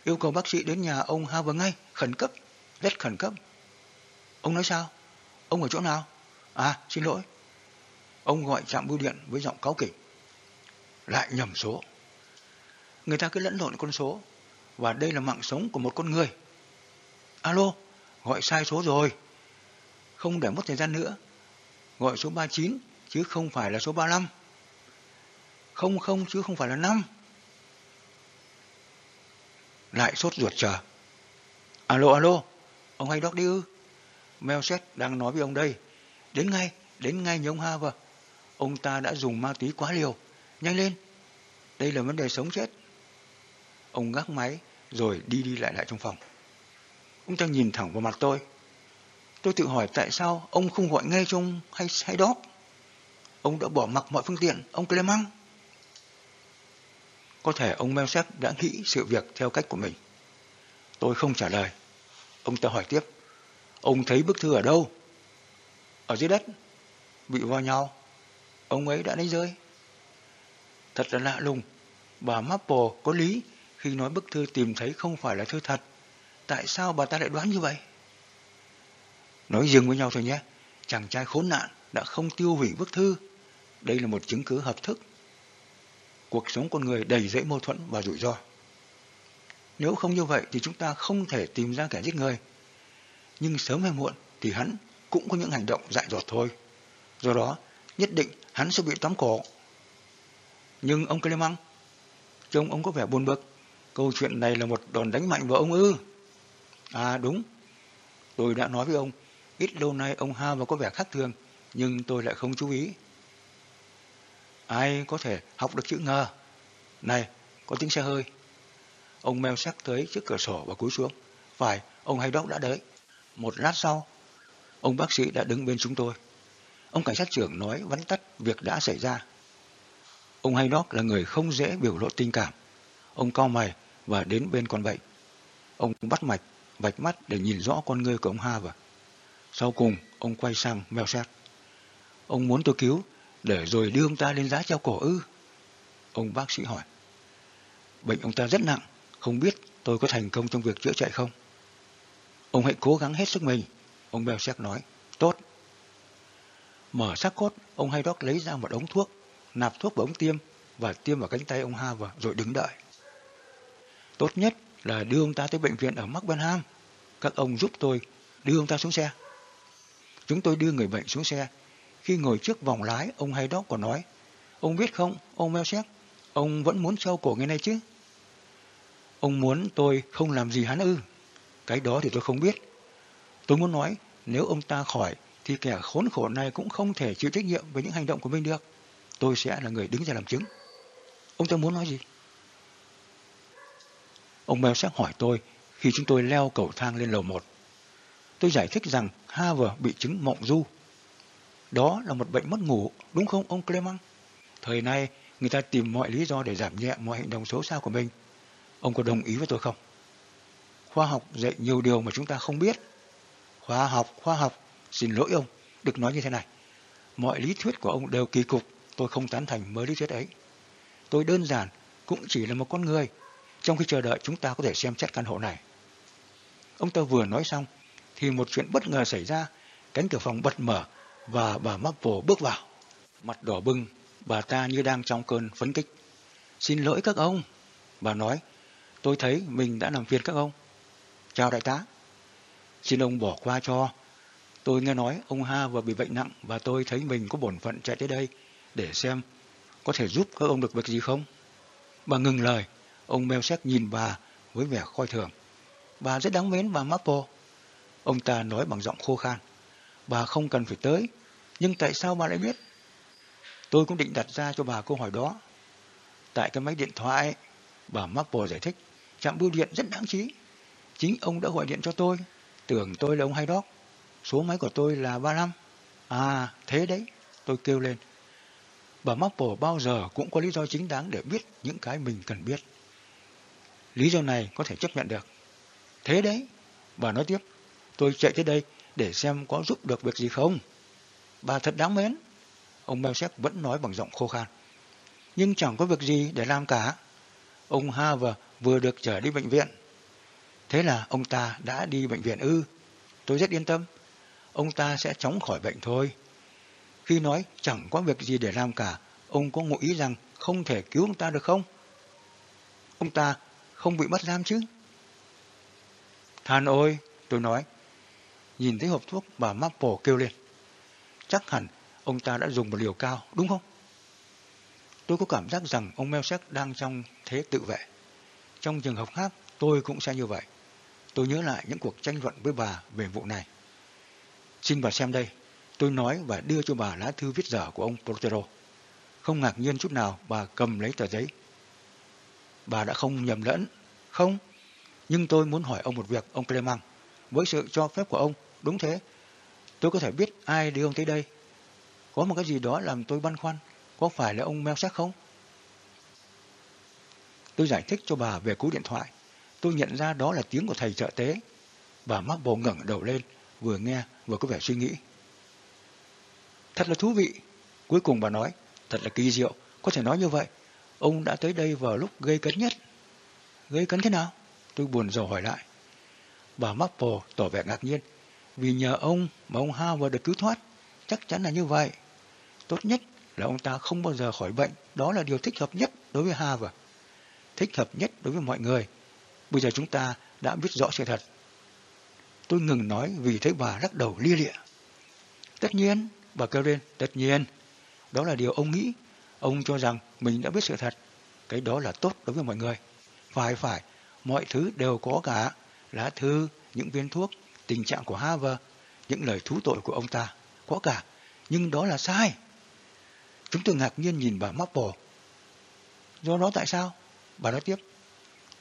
Yêu cầu bác sĩ đến nhà ông Harvard ngay, khẩn cấp, rất khẩn cấp. Ông nói sao? Ông ở chỗ nào? À, xin lỗi. Ông gọi trạm bưu điện với giọng cáu kỉnh lại nhầm số. Người ta cứ lẫn lộn con số, và đây là mạng sống của một con người. Alo, gọi sai số rồi. Không để mất thời gian nữa. Gọi số 39 chứ không phải là số 35. Không không chứ không phải là 5. Lại sốt ruột chờ. Alo, alo, ông hay đọc đi ư? Melset đang nói với ông đây. Đến ngay, đến ngay như ông Harvard. Ông ta đã dùng ma túy quá liều. Nhanh lên, đây là vấn đề sống chết. Ông gác máy rồi đi đi lại lại trong phòng. Ông ta nhìn thẳng vào mặt tôi. Tôi tự hỏi tại sao ông không gọi ngay cho ông hay, hay đó. Ông đã bỏ mặc mọi phương tiện, ông Clement. Có thể ông Melchett đã nghĩ sự việc theo cách của mình. Tôi không trả lời. Ông ta hỏi tiếp. Ông thấy bức thư ở đâu? Ở dưới đất. Bị vào nhau. Ông ấy đã lấy rơi. Thật là lạ lùng. Bà Maple có lý khi nói bức thư tìm thấy không phải là thư thật. Tại sao bà ta lại đoán như vậy? Nói riêng với nhau thôi nhé. Chàng trai khốn nạn đã không tiêu hủy bức thư. Đây là một chứng cứ hợp thức. Cuộc sống con người đầy dẫy mâu thuẫn và rủi ro. Nếu không như vậy thì chúng ta không thể tìm ra kẻ giết người. Nhưng sớm hay muộn thì hắn cũng có những hành động dại dột thôi. Do đó, nhất định hắn sẽ bị tóm cổ nhưng ông Clement, trông ông có vẻ buồn bực. Câu chuyện này là một đòn đánh mạnh vào ông ư. À đúng, tôi đã nói với ông, ít lâu nay ông Ha và có vẻ khác thường, nhưng tôi lại không chú ý. Ai có thể học được chữ ngờ? Này, có tiếng xe hơi. Ông meo sắc tới trước cửa sổ và cúi xuống. Phải, ông hay đốc đã đấy. Một lát sau, ông bác sĩ đã đứng bên chúng tôi. Ông cảnh sát trưởng nói vắn tắt việc đã xảy ra. Ông Haydock là người không dễ biểu lộ tình cảm. Ông cao mày và đến bên con bệnh. Ông bắt mạch, vạch mắt để nhìn rõ con ngươi của ông Harvard. Sau cùng, ông quay sang Melset. Ông muốn tôi cứu, để rồi đưa ông ta lên giá treo cổ ư? Ông bác sĩ hỏi. Bệnh ông ta rất nặng, không biết tôi có thành công trong việc chữa chạy không? Ông hãy cố gắng hết sức mình, ông Belchek nói. Tốt. Mở xác cốt, ông Haydock lấy ra một ống thuốc, nạp thuốc vào ống tiêm và tiêm vào cánh tay ông Harvard rồi đứng đợi. Tốt nhất là đưa ông ta tới bệnh viện ở Markbenham. Các ông giúp tôi đưa ông ta xuống xe. Chúng tôi đưa người bệnh xuống xe. Khi ngồi trước vòng lái, ông Hay đó còn nói, ông biết không, ông Melchett, ông vẫn muốn treo cổ ngày nay chứ? Ông muốn tôi không làm gì hắn ư? Cái đó thì tôi không biết. Tôi muốn nói, nếu ông ta khỏi, thì kẻ khốn khổ này cũng không thể chịu trách nhiệm về những hành động của mình được. Tôi sẽ là người đứng ra làm chứng. Ông ta muốn nói gì? Ông Mel sẽ hỏi tôi khi chúng tôi leo cầu thang lên lầu một. Tôi giải thích rằng Harvard bị chứng mộng du. Đó là một bệnh mất ngủ, đúng không ông Clement? Thời nay, người ta tìm mọi lý do để giảm nhẹ mọi hành động xấu xa của mình. Ông có đồng ý với tôi không? Khoa học dạy nhiều điều mà chúng ta không biết. Khoa học, khoa học, xin lỗi ông, được nói như thế này. Mọi lý thuyết của ông đều kỳ cục, tôi không tán thành mới lý thuyết ấy. Tôi đơn giản, cũng chỉ là một con người. Trong khi chờ đợi chúng ta có thể xem xét căn hộ này. Ông ta vừa nói xong, thì một chuyện bất ngờ xảy ra. Cánh cửa phòng bật mở và bà Marple bước vào. Mặt đỏ bừng, bà ta như đang trong cơn phấn kích. Xin lỗi các ông. Bà nói, tôi thấy mình đã làm phiền các ông. Chào đại tá. Xin ông bỏ qua cho. Tôi nghe nói ông Ha vừa bị bệnh nặng và tôi thấy mình có bổn phận chạy tới đây để xem có thể giúp các ông được việc gì không. Bà ngừng lời, ông Melchek nhìn bà với vẻ coi thường. Bà rất đáng mến bà Maple. Ông ta nói bằng giọng khô khan. Bà không cần phải tới, nhưng tại sao bà lại biết? Tôi cũng định đặt ra cho bà câu hỏi đó. Tại cái máy điện thoại, bà Maple giải thích, trạm bưu điện rất đáng trí. Chính ông đã gọi điện cho tôi, tưởng tôi là ông Haydock. Số máy của tôi là 35. À, thế đấy, tôi kêu lên và Marple bao giờ cũng có lý do chính đáng để biết những cái mình cần biết. Lý do này có thể chấp nhận được. Thế đấy, bà nói tiếp, tôi chạy tới đây để xem có giúp được việc gì không. Bà thật đáng mến. Ông Melchett vẫn nói bằng giọng khô khan. Nhưng chẳng có việc gì để làm cả. Ông Harvard vừa được trở đi bệnh viện. Thế là ông ta đã đi bệnh viện ư. Tôi rất yên tâm. Ông ta sẽ chóng khỏi bệnh thôi. Khi nói chẳng có việc gì để làm cả, ông có ngụ ý rằng không thể cứu ông ta được không? Ông ta không bị bắt giam chứ? Than ôi, tôi nói. Nhìn thấy hộp thuốc, bà Maple kêu lên. Chắc hẳn ông ta đã dùng một liều cao, đúng không? Tôi có cảm giác rằng ông Melchett đang trong thế tự vệ. Trong trường hợp khác, tôi cũng sẽ như vậy. Tôi nhớ lại những cuộc tranh luận với bà về vụ này. Xin bà xem đây. Tôi nói và đưa cho bà lá thư viết dở của ông Protero. Không ngạc nhiên chút nào, bà cầm lấy tờ giấy. Bà đã không nhầm lẫn. Không. Nhưng tôi muốn hỏi ông một việc, ông Clement. Với sự cho phép của ông, đúng thế. Tôi có thể biết ai đưa ông tới đây. Có một cái gì đó làm tôi băn khoăn. Có phải là ông Mel sắc không? Tôi giải thích cho bà về cú điện thoại. Tôi nhận ra đó là tiếng của thầy trợ tế. Bà mắc bồ ngẩng đầu lên, vừa nghe vừa có vẻ suy nghĩ. Thật là thú vị. Cuối cùng bà nói, thật là kỳ diệu, có thể nói như vậy. Ông đã tới đây vào lúc gây cấn nhất. Gây cấn thế nào? Tôi buồn rầu hỏi lại. Bà Marple tỏ vẻ ngạc nhiên. Vì nhờ ông mà ông Howard được cứu thoát. Chắc chắn là như vậy. Tốt nhất là ông ta không bao giờ khỏi bệnh. Đó là điều thích hợp nhất đối với Howard. Thích hợp nhất đối với mọi người. Bây giờ chúng ta đã biết rõ sự thật. Tôi ngừng nói vì thấy bà lắc đầu lia lịa. Tất nhiên, bà kêu lên, tất nhiên. Đó là điều ông nghĩ. Ông cho rằng mình đã biết sự thật. Cái đó là tốt đối với mọi người. Phải phải, mọi thứ đều có cả. Lá thư, những viên thuốc, tình trạng của Harvard, những lời thú tội của ông ta. Có cả. Nhưng đó là sai. Chúng tôi ngạc nhiên nhìn bà Maple. Do đó tại sao? Bà nói tiếp.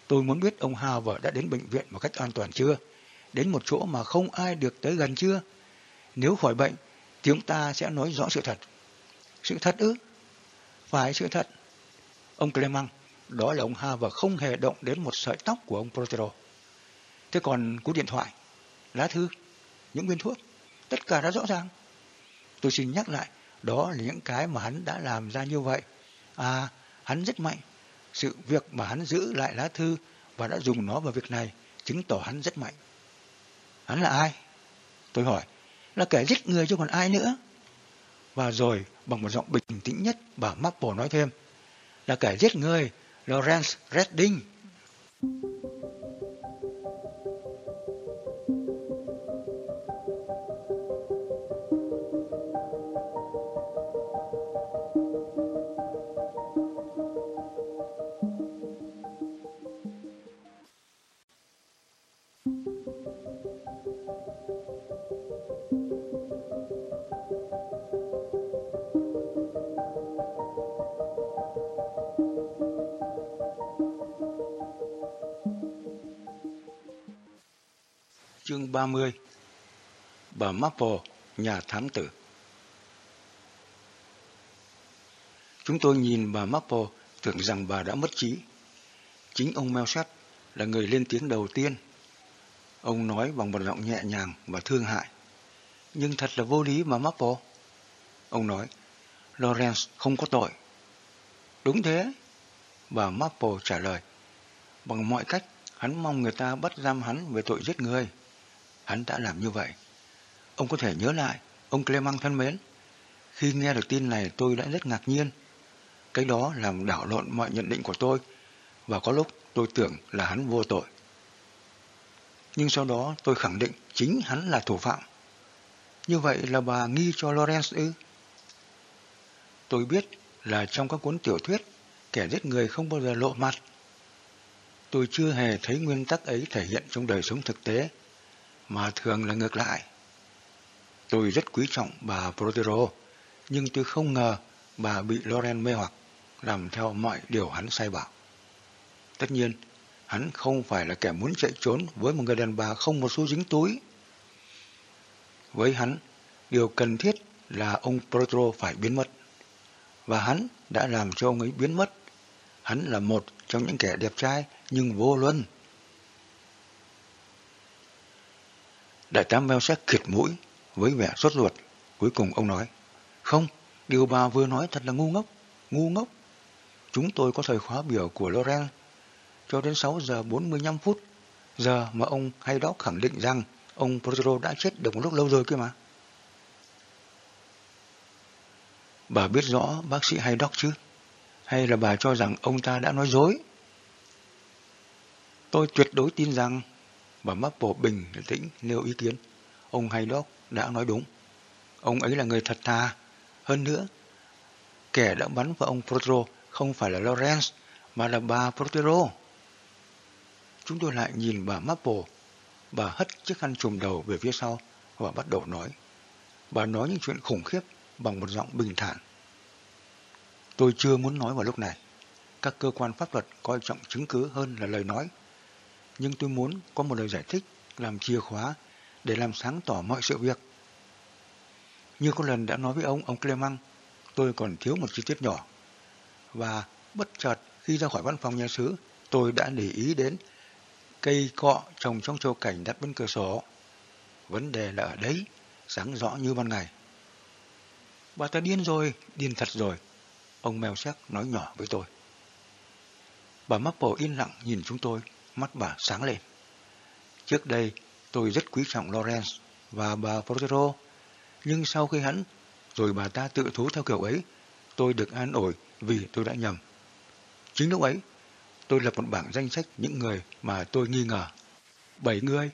Tôi muốn biết ông Harvard đã đến bệnh viện một cách an toàn chưa? Đến một chỗ mà không ai được tới gần chưa? Nếu khỏi bệnh, tiếng chúng ta sẽ nói rõ sự thật. Sự thật ư? Phải sự thật. Ông Clement, đó là ông Harvard không hề động đến một sợi tóc của ông Protero. Thế còn cú điện thoại, lá thư, những viên thuốc, tất cả đã rõ ràng. Tôi xin nhắc lại, đó là những cái mà hắn đã làm ra như vậy. À, hắn rất mạnh. Sự việc mà hắn giữ lại lá thư và đã dùng nó vào việc này chứng tỏ hắn rất mạnh. Hắn là ai? Tôi hỏi, là kẻ giết người chứ còn ai nữa? Và rồi, bằng một giọng bình tĩnh nhất, bà Marple nói thêm, là kẻ giết người, Lawrence Redding. Chương 30 Bà Maple, nhà thám tử Chúng tôi nhìn bà Maple tưởng rằng bà đã mất trí. Chính ông Melchett là người lên tiếng đầu tiên. Ông nói bằng một giọng nhẹ nhàng và thương hại. Nhưng thật là vô lý bà Maple. Ông nói, Lawrence không có tội. Đúng thế. Bà Maple trả lời. Bằng mọi cách, hắn mong người ta bắt giam hắn về tội giết người hắn đã làm như vậy. Ông có thể nhớ lại, ông Clement thân mến, khi nghe được tin này tôi đã rất ngạc nhiên. Cái đó làm đảo lộn mọi nhận định của tôi, và có lúc tôi tưởng là hắn vô tội. Nhưng sau đó tôi khẳng định chính hắn là thủ phạm. Như vậy là bà nghi cho Lawrence ư? Tôi biết là trong các cuốn tiểu thuyết, kẻ giết người không bao giờ lộ mặt. Tôi chưa hề thấy nguyên tắc ấy thể hiện trong đời sống thực tế mà thường là ngược lại. Tôi rất quý trọng bà Protero, nhưng tôi không ngờ bà bị Loren mê hoặc, làm theo mọi điều hắn sai bảo. Tất nhiên, hắn không phải là kẻ muốn chạy trốn với một người đàn bà không một xu dính túi. Với hắn, điều cần thiết là ông Protero phải biến mất. Và hắn đã làm cho ông ấy biến mất. Hắn là một trong những kẻ đẹp trai nhưng vô luân. Đại tá Mel sẽ khịt mũi với vẻ sốt ruột. Cuối cùng ông nói, không, điều bà vừa nói thật là ngu ngốc, ngu ngốc. Chúng tôi có thời khóa biểu của Loren cho đến 6 giờ 45 phút, giờ mà ông hay đó khẳng định rằng ông Protero đã chết được một lúc lâu rồi kia mà. Bà biết rõ bác sĩ hay đốc chứ? Hay là bà cho rằng ông ta đã nói dối? Tôi tuyệt đối tin rằng Bà Marple bình tĩnh nêu ý kiến. Ông Haydock đã nói đúng. Ông ấy là người thật thà. Hơn nữa, kẻ đã bắn vào ông Protero không phải là Lawrence, mà là bà Protero. Chúng tôi lại nhìn bà Maple Bà hất chiếc khăn trùm đầu về phía sau và bắt đầu nói. Bà nói những chuyện khủng khiếp bằng một giọng bình thản. Tôi chưa muốn nói vào lúc này. Các cơ quan pháp luật coi trọng chứng cứ hơn là lời nói nhưng tôi muốn có một lời giải thích làm chìa khóa để làm sáng tỏ mọi sự việc. Như có lần đã nói với ông, ông Clement, tôi còn thiếu một chi tiết nhỏ. Và bất chợt khi ra khỏi văn phòng nhà sứ, tôi đã để ý đến cây cọ trồng trong châu cảnh đặt bên cửa sổ. Vấn đề là ở đấy, sáng rõ như ban ngày. Bà ta điên rồi, điên thật rồi. Ông mèo sắc nói nhỏ với tôi. Bà Mapple yên lặng nhìn chúng tôi mắt bà sáng lên. Trước đây, tôi rất quý trọng Lawrence và bà Portero, nhưng sau khi hắn, rồi bà ta tự thú theo kiểu ấy, tôi được an ủi vì tôi đã nhầm. Chính lúc ấy, tôi lập một bảng danh sách những người mà tôi nghi ngờ. Bảy người.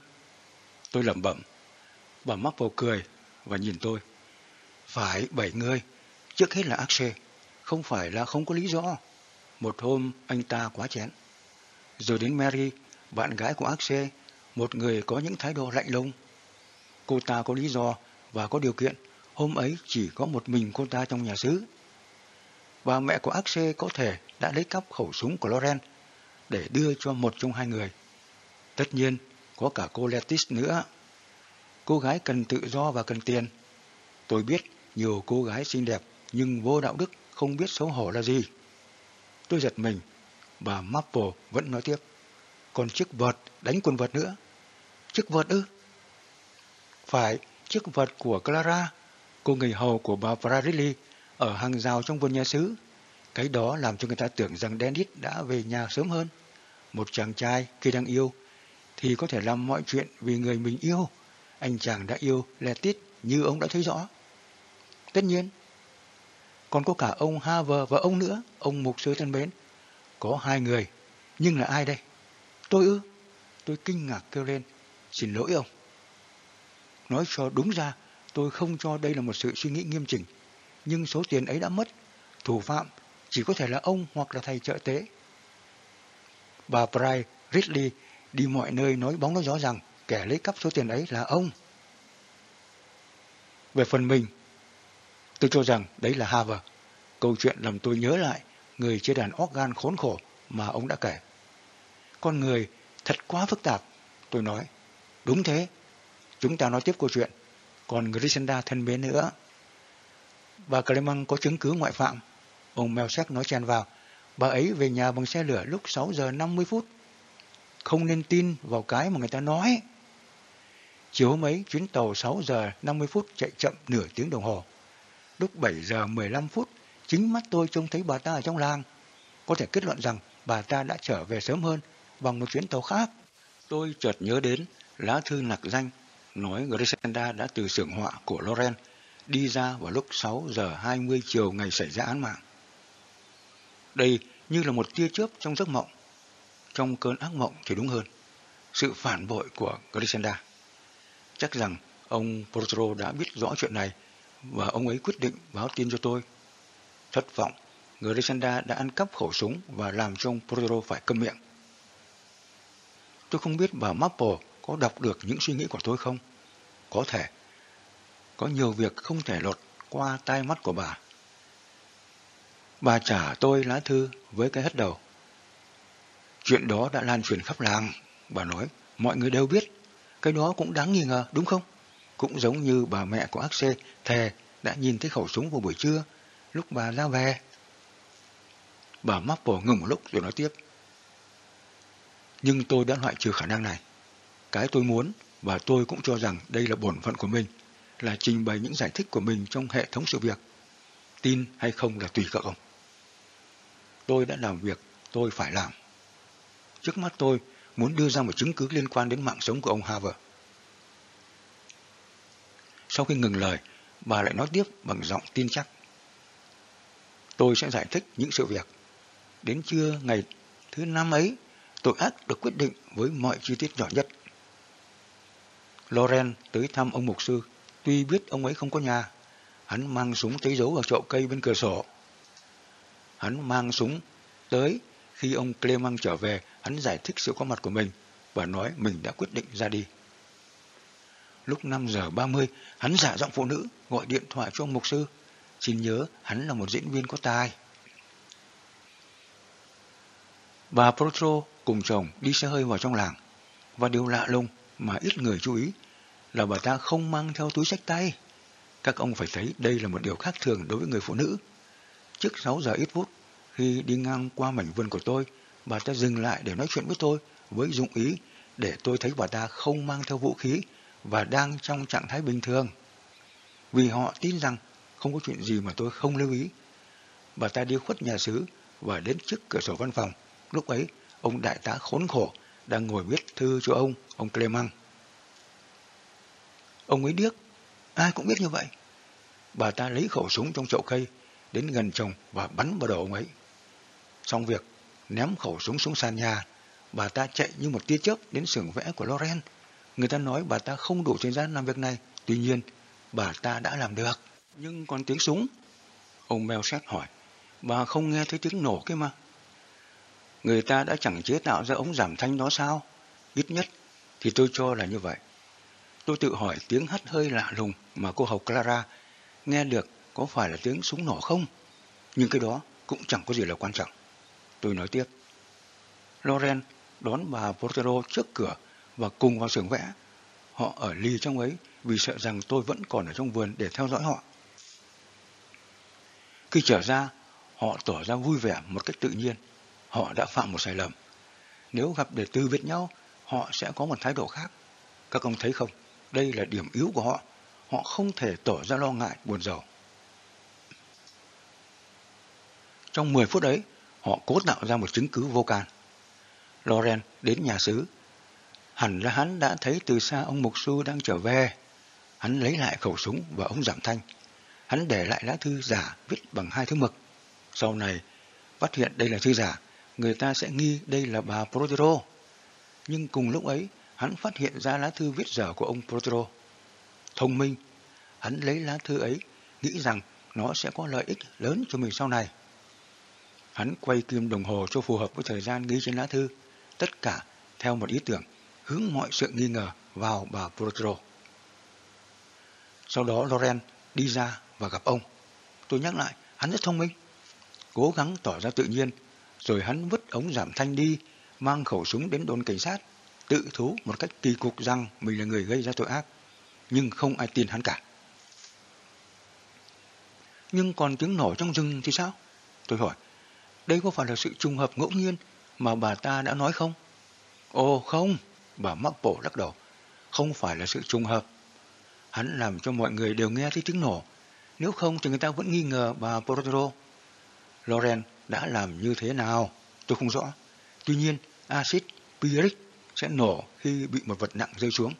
Tôi lẩm bẩm. Bà mắc vào cười và nhìn tôi. Phải bảy người. Trước hết là Axel. Không phải là không có lý do. Một hôm anh ta quá chén. Rồi đến Mary, bạn gái của Axel, một người có những thái độ lạnh lùng. Cô ta có lý do và có điều kiện, hôm ấy chỉ có một mình cô ta trong nhà xứ. Và mẹ của Axel có thể đã lấy cắp khẩu súng của Loren để đưa cho một trong hai người. Tất nhiên, có cả cô Letis nữa. Cô gái cần tự do và cần tiền. Tôi biết nhiều cô gái xinh đẹp nhưng vô đạo đức không biết xấu hổ là gì. Tôi giật mình bà Maple vẫn nói tiếp. Còn chiếc vợt đánh quần vợt nữa. Chiếc vợt ư? Phải, chiếc vợt của Clara, cô người hầu của bà Bradley ở hàng rào trong vườn nhà xứ. Cái đó làm cho người ta tưởng rằng Dennis đã về nhà sớm hơn. Một chàng trai khi đang yêu thì có thể làm mọi chuyện vì người mình yêu. Anh chàng đã yêu Letit như ông đã thấy rõ. Tất nhiên, còn có cả ông Haver và ông nữa, ông mục sư thân mến. Có hai người, nhưng là ai đây? Tôi ư? Tôi kinh ngạc kêu lên. Xin lỗi ông. Nói cho đúng ra, tôi không cho đây là một sự suy nghĩ nghiêm chỉnh. Nhưng số tiền ấy đã mất. Thủ phạm chỉ có thể là ông hoặc là thầy trợ tế. Bà Bright Ridley đi mọi nơi nói bóng nói gió rằng kẻ lấy cắp số tiền ấy là ông. Về phần mình, tôi cho rằng đấy là Harvard. Câu chuyện làm tôi nhớ lại người chơi đàn organ khốn khổ mà ông đã kể. Con người thật quá phức tạp, tôi nói. Đúng thế, chúng ta nói tiếp câu chuyện. Còn Grishenda thân mến nữa. Bà Clement có chứng cứ ngoại phạm. Ông Melchek nói chen vào. Bà ấy về nhà bằng xe lửa lúc 6 giờ 50 phút. Không nên tin vào cái mà người ta nói. Chiều hôm ấy, chuyến tàu 6 giờ 50 phút chạy chậm nửa tiếng đồng hồ. Lúc 7 giờ 15 phút, chính mắt tôi trông thấy bà ta ở trong làng. Có thể kết luận rằng bà ta đã trở về sớm hơn bằng một chuyến tàu khác. Tôi chợt nhớ đến lá thư nặc danh nói Grisenda đã từ xưởng họa của Loren đi ra vào lúc 6 giờ 20 chiều ngày xảy ra án mạng. Đây như là một tia chớp trong giấc mộng. Trong cơn ác mộng thì đúng hơn. Sự phản bội của Grisenda. Chắc rằng ông Portro đã biết rõ chuyện này và ông ấy quyết định báo tin cho tôi. Thất vọng, Grisenda đã ăn cắp khẩu súng và làm cho ông Protero phải câm miệng. Tôi không biết bà Maple có đọc được những suy nghĩ của tôi không? Có thể. Có nhiều việc không thể lột qua tai mắt của bà. Bà trả tôi lá thư với cái hất đầu. Chuyện đó đã lan truyền khắp làng. Bà nói, mọi người đều biết. Cái đó cũng đáng nghi ngờ, đúng không? Cũng giống như bà mẹ của Axê thề đã nhìn thấy khẩu súng vào buổi trưa, lúc bà ra về. Bà Maple ngừng một lúc rồi nói tiếp. Nhưng tôi đã loại trừ khả năng này. Cái tôi muốn, và tôi cũng cho rằng đây là bổn phận của mình, là trình bày những giải thích của mình trong hệ thống sự việc. Tin hay không là tùy các ông. Tôi đã làm việc tôi phải làm. Trước mắt tôi muốn đưa ra một chứng cứ liên quan đến mạng sống của ông Harvard. Sau khi ngừng lời, bà lại nói tiếp bằng giọng tin chắc. Tôi sẽ giải thích những sự việc. Đến trưa ngày thứ năm ấy, tội ác được quyết định với mọi chi tiết nhỏ nhất. Loren tới thăm ông mục sư, tuy biết ông ấy không có nhà. Hắn mang súng tới giấu vào chậu cây bên cửa sổ. Hắn mang súng tới khi ông Clemang trở về, hắn giải thích sự có mặt của mình và nói mình đã quyết định ra đi. Lúc 5 giờ 30, hắn giả giọng phụ nữ, gọi điện thoại cho ông mục sư. Xin nhớ, hắn là một diễn viên có tài. Bà Protro cùng chồng đi xe hơi vào trong làng. Và điều lạ lùng mà ít người chú ý là bà ta không mang theo túi sách tay. Các ông phải thấy đây là một điều khác thường đối với người phụ nữ. Trước 6 giờ ít phút, khi đi ngang qua mảnh vườn của tôi, bà ta dừng lại để nói chuyện với tôi với dụng ý để tôi thấy bà ta không mang theo vũ khí và đang trong trạng thái bình thường. Vì họ tin rằng không có chuyện gì mà tôi không lưu ý. Bà ta đi khuất nhà xứ và đến trước cửa sổ văn phòng. Lúc ấy, ông đại tá khốn khổ đang ngồi viết thư cho ông, ông Clemang. Ông ấy điếc, ai cũng biết như vậy. Bà ta lấy khẩu súng trong chậu cây, đến gần chồng và bắn vào đầu ông ấy. Xong việc, ném khẩu súng xuống sàn nhà, bà ta chạy như một tia chớp đến xưởng vẽ của Loren. Người ta nói bà ta không đủ thời gian làm việc này, tuy nhiên, bà ta đã làm được. Nhưng còn tiếng súng? Ông Melset hỏi, bà không nghe thấy tiếng nổ kia mà. Người ta đã chẳng chế tạo ra ống giảm thanh đó sao? Ít nhất thì tôi cho là như vậy. Tôi tự hỏi tiếng hắt hơi lạ lùng mà cô học Clara nghe được có phải là tiếng súng nổ không? Nhưng cái đó cũng chẳng có gì là quan trọng. Tôi nói tiếp. Loren đón bà Portero trước cửa và cùng vào xưởng vẽ. Họ ở ly trong ấy vì sợ rằng tôi vẫn còn ở trong vườn để theo dõi họ. Khi trở ra, họ tỏ ra vui vẻ một cách tự nhiên. họ đã phạm một sai lầm. Nếu gặp để tư biệt nhau, họ sẽ có một thái độ khác. Các ông thấy không? Đây là điểm yếu của họ. Họ không thể tỏ ra lo ngại buồn rầu. Trong 10 phút ấy, họ cố tạo ra một chứng cứ vô can. Loren đến nhà xứ. Hẳn là hắn đã thấy từ xa ông Mục Sư đang trở về. Hắn lấy lại khẩu súng và ông giảm thanh. Hắn để lại lá thư giả viết bằng hai thứ mực. Sau này, phát hiện đây là thư giả, người ta sẽ nghi đây là bà Protero. Nhưng cùng lúc ấy, hắn phát hiện ra lá thư viết dở của ông Protero. Thông minh, hắn lấy lá thư ấy, nghĩ rằng nó sẽ có lợi ích lớn cho mình sau này. Hắn quay kim đồng hồ cho phù hợp với thời gian ghi trên lá thư, tất cả theo một ý tưởng, hướng mọi sự nghi ngờ vào bà Protero. Sau đó Loren đi ra và gặp ông. Tôi nhắc lại, hắn rất thông minh. Cố gắng tỏ ra tự nhiên, rồi hắn vứt ống giảm thanh đi, mang khẩu súng đến đồn cảnh sát, tự thú một cách kỳ cục rằng mình là người gây ra tội ác. Nhưng không ai tin hắn cả. Nhưng còn tiếng nổ trong rừng thì sao? Tôi hỏi, đây có phải là sự trùng hợp ngẫu nhiên mà bà ta đã nói không? Ồ không, bà mắc bổ lắc đầu. Không phải là sự trùng hợp. Hắn làm cho mọi người đều nghe thấy tiếng nổ. Nếu không thì người ta vẫn nghi ngờ bà Portero. Loren đã làm như thế nào? Tôi không rõ. Tuy nhiên, axit pyric sẽ nổ khi bị một vật nặng rơi xuống.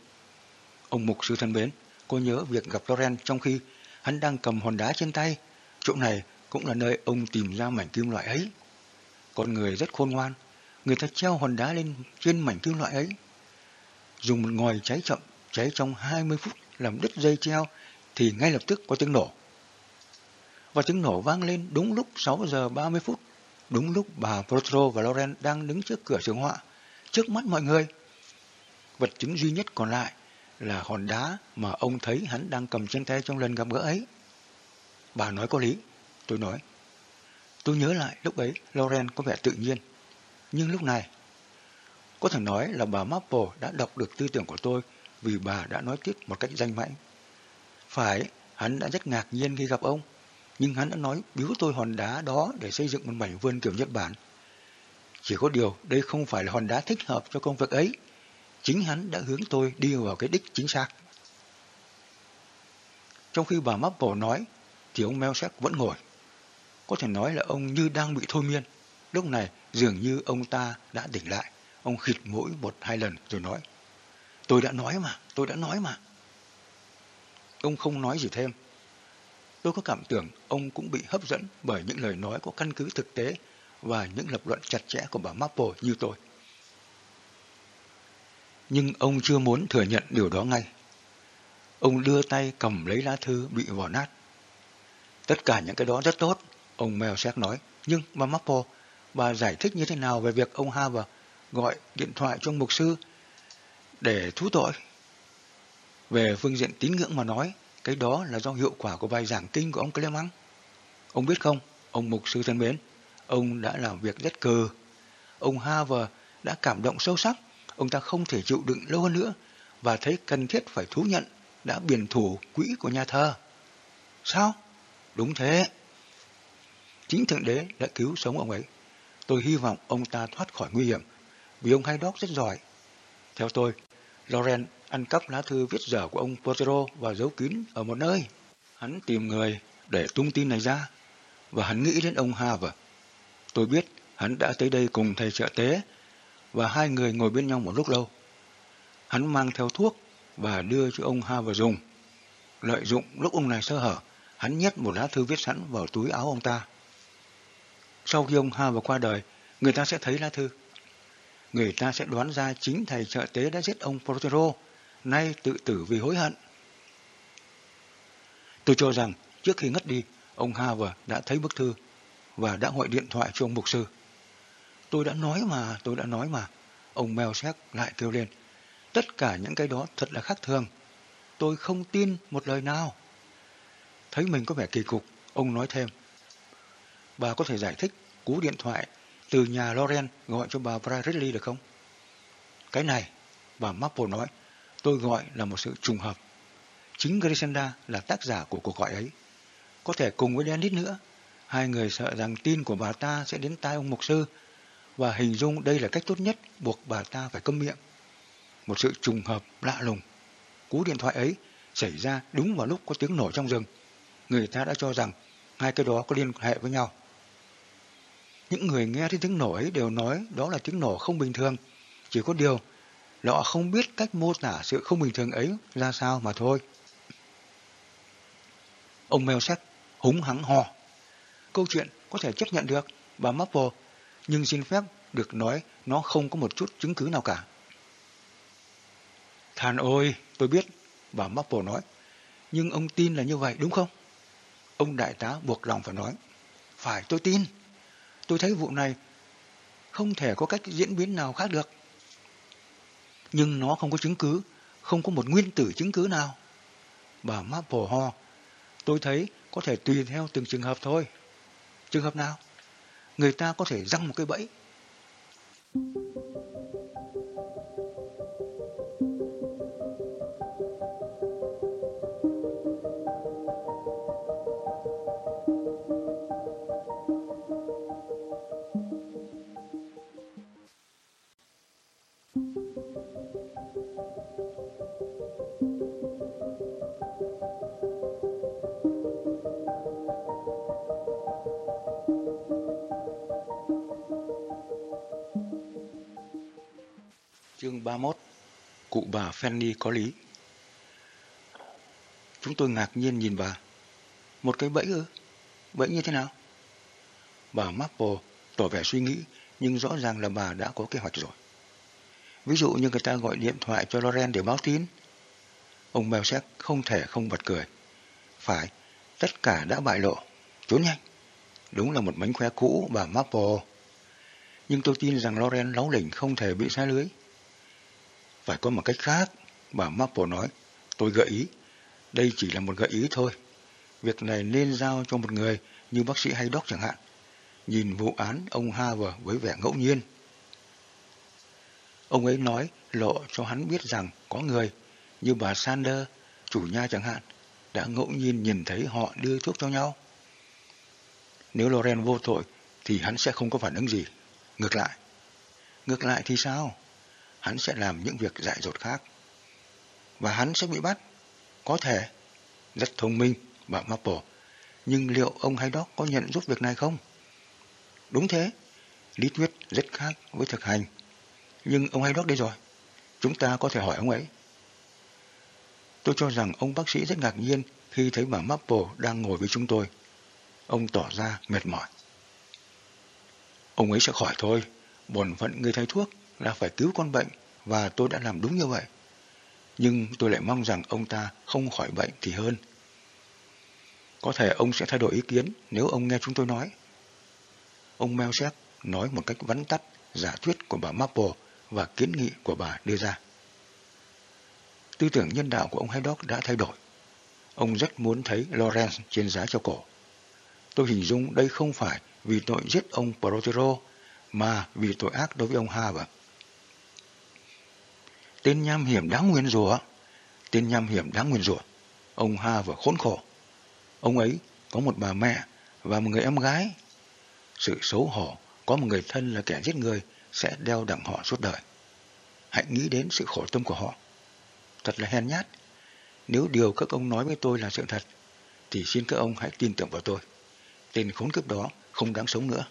Ông mục sư thân mến, cô nhớ việc gặp Loren trong khi hắn đang cầm hòn đá trên tay. Chỗ này cũng là nơi ông tìm ra mảnh kim loại ấy. Con người rất khôn ngoan, người ta treo hòn đá lên trên mảnh kim loại ấy. Dùng một ngòi cháy chậm, cháy trong 20 phút làm đứt dây treo thì ngay lập tức có tiếng nổ. Và tiếng nổ vang lên đúng lúc 6 giờ 30 phút, đúng lúc bà Protro và Loren đang đứng trước cửa trường họa, trước mắt mọi người. Vật chứng duy nhất còn lại là hòn đá mà ông thấy hắn đang cầm trên tay trong lần gặp gỡ ấy. Bà nói có lý, tôi nói. Tôi nhớ lại lúc ấy Loren có vẻ tự nhiên. Nhưng lúc này, có thể nói là bà Maple đã đọc được tư tưởng của tôi vì bà đã nói tiếp một cách danh mãnh. Phải, hắn đã rất ngạc nhiên khi gặp ông, nhưng hắn đã nói biếu tôi hòn đá đó để xây dựng một mảnh vườn kiểu Nhật Bản. Chỉ có điều đây không phải là hòn đá thích hợp cho công việc ấy. Chính hắn đã hướng tôi đi vào cái đích chính xác. Trong khi bà Maple nói, thì ông Melchett vẫn ngồi. Có thể nói là ông như đang bị thôi miên. Lúc này dường như ông ta đã tỉnh lại. Ông khịt mũi một hai lần rồi nói. Tôi đã nói mà, tôi đã nói mà. Ông không nói gì thêm. Tôi có cảm tưởng ông cũng bị hấp dẫn bởi những lời nói có căn cứ thực tế và những lập luận chặt chẽ của bà Maple như tôi. Nhưng ông chưa muốn thừa nhận điều đó ngay. Ông đưa tay cầm lấy lá thư bị vò nát. Tất cả những cái đó rất tốt, ông Melchett nói. Nhưng bà Maple, bà giải thích như thế nào về việc ông Harvard gọi điện thoại cho mục sư để thú tội. Về phương diện tín ngưỡng mà nói, cái đó là do hiệu quả của bài giảng kinh của ông Clemang. Ông biết không, ông mục sư thân mến, ông đã làm việc rất cờ. Ông Harvard đã cảm động sâu sắc, ông ta không thể chịu đựng lâu hơn nữa và thấy cần thiết phải thú nhận đã biển thủ quỹ của nhà thờ. Sao? Đúng thế. Chính Thượng Đế đã cứu sống ông ấy. Tôi hy vọng ông ta thoát khỏi nguy hiểm, vì ông Haydock rất giỏi. Theo tôi, Loren ăn cắp lá thư viết dở của ông Potero và giấu kín ở một nơi. Hắn tìm người để tung tin này ra, và hắn nghĩ đến ông Harvard. Tôi biết hắn đã tới đây cùng thầy trợ tế, và hai người ngồi bên nhau một lúc lâu. Hắn mang theo thuốc và đưa cho ông Harvard dùng. Lợi dụng lúc ông này sơ hở, hắn nhét một lá thư viết sẵn vào túi áo ông ta. Sau khi ông Harvard qua đời, người ta sẽ thấy lá thư người ta sẽ đoán ra chính thầy trợ tế đã giết ông Protero nay tự tử vì hối hận. Tôi cho rằng trước khi ngất đi, ông Harvard đã thấy bức thư và đã gọi điện thoại cho ông mục sư. Tôi đã nói mà, tôi đã nói mà. Ông Melchett lại kêu lên. Tất cả những cái đó thật là khác thường. Tôi không tin một lời nào. Thấy mình có vẻ kỳ cục, ông nói thêm. Bà có thể giải thích cú điện thoại từ nhà Loren gọi cho bà Bradley được không? Cái này, bà Maple nói, tôi gọi là một sự trùng hợp. Chính Grishenda là tác giả của cuộc gọi ấy. Có thể cùng với Dennis nữa. Hai người sợ rằng tin của bà ta sẽ đến tai ông mục sư. và hình dung đây là cách tốt nhất buộc bà ta phải câm miệng. Một sự trùng hợp lạ lùng. Cú điện thoại ấy xảy ra đúng vào lúc có tiếng nổ trong rừng. Người ta đã cho rằng hai cái đó có liên hệ với nhau. Những người nghe thấy tiếng nổ ấy đều nói đó là tiếng nổ không bình thường. Chỉ có điều là họ không biết cách mô tả sự không bình thường ấy ra sao mà thôi. Ông mèo sắc húng hắng hò. Câu chuyện có thể chấp nhận được, bà Maple, nhưng xin phép được nói nó không có một chút chứng cứ nào cả. Than ôi, tôi biết, bà Maple nói, nhưng ông tin là như vậy đúng không? Ông đại tá buộc lòng phải nói, phải tôi tin. Tôi thấy vụ này không thể có cách diễn biến nào khác được. Nhưng nó không có chứng cứ, không có một nguyên tử chứng cứ nào. Bà Maple ho, tôi thấy có thể tùy theo từng trường hợp thôi. Trường hợp nào? Người ta có thể răng một cái bẫy. Chương 31 Cụ bà Fanny có lý Chúng tôi ngạc nhiên nhìn bà. Một cái bẫy ư? Bẫy như thế nào? Bà Maple tỏ vẻ suy nghĩ, nhưng rõ ràng là bà đã có kế hoạch rồi. Ví dụ như người ta gọi điện thoại cho Loren để báo tin. Ông Melchett không thể không bật cười. Phải, tất cả đã bại lộ. Trốn nhanh. Đúng là một mánh khóe cũ bà Maple. Nhưng tôi tin rằng Loren láo lỉnh không thể bị xa lưới. Phải có một cách khác, bà Maple nói. Tôi gợi ý. Đây chỉ là một gợi ý thôi. Việc này nên giao cho một người như bác sĩ hay đốc chẳng hạn. Nhìn vụ án ông Harvard với vẻ ngẫu nhiên. Ông ấy nói lộ cho hắn biết rằng có người như bà Sander, chủ nhà chẳng hạn, đã ngẫu nhiên nhìn thấy họ đưa thuốc cho nhau. Nếu Loren vô tội thì hắn sẽ không có phản ứng gì. Ngược lại. Ngược lại thì sao? Hắn sẽ làm những việc dại dột khác. Và hắn sẽ bị bắt. Có thể. Rất thông minh, bà Maple. Nhưng liệu ông Haydock có nhận giúp việc này không? Đúng thế. Lý thuyết rất khác với thực hành. Nhưng ông Haydock đây rồi. Chúng ta có thể hỏi ông ấy. Tôi cho rằng ông bác sĩ rất ngạc nhiên khi thấy bà Maple đang ngồi với chúng tôi. Ông tỏ ra mệt mỏi. Ông ấy sẽ khỏi thôi. Bổn phận người thầy thuốc là phải cứu con bệnh và tôi đã làm đúng như vậy. Nhưng tôi lại mong rằng ông ta không khỏi bệnh thì hơn. Có thể ông sẽ thay đổi ý kiến nếu ông nghe chúng tôi nói. Ông Melchett nói một cách vắn tắt giả thuyết của bà Maple và kiến nghị của bà đưa ra. Tư tưởng nhân đạo của ông Haydock đã thay đổi. Ông rất muốn thấy Lawrence trên giá cho cổ. Tôi hình dung đây không phải vì tội giết ông Protero mà vì tội ác đối với ông Harvard. Tên nham hiểm đáng nguyên rủa Tên nham hiểm đáng nguyên rủa Ông Ha vừa khốn khổ. Ông ấy có một bà mẹ và một người em gái. Sự xấu hổ có một người thân là kẻ giết người sẽ đeo đẳng họ suốt đời. Hãy nghĩ đến sự khổ tâm của họ. Thật là hèn nhát. Nếu điều các ông nói với tôi là sự thật, thì xin các ông hãy tin tưởng vào tôi. Tên khốn kiếp đó không đáng sống nữa.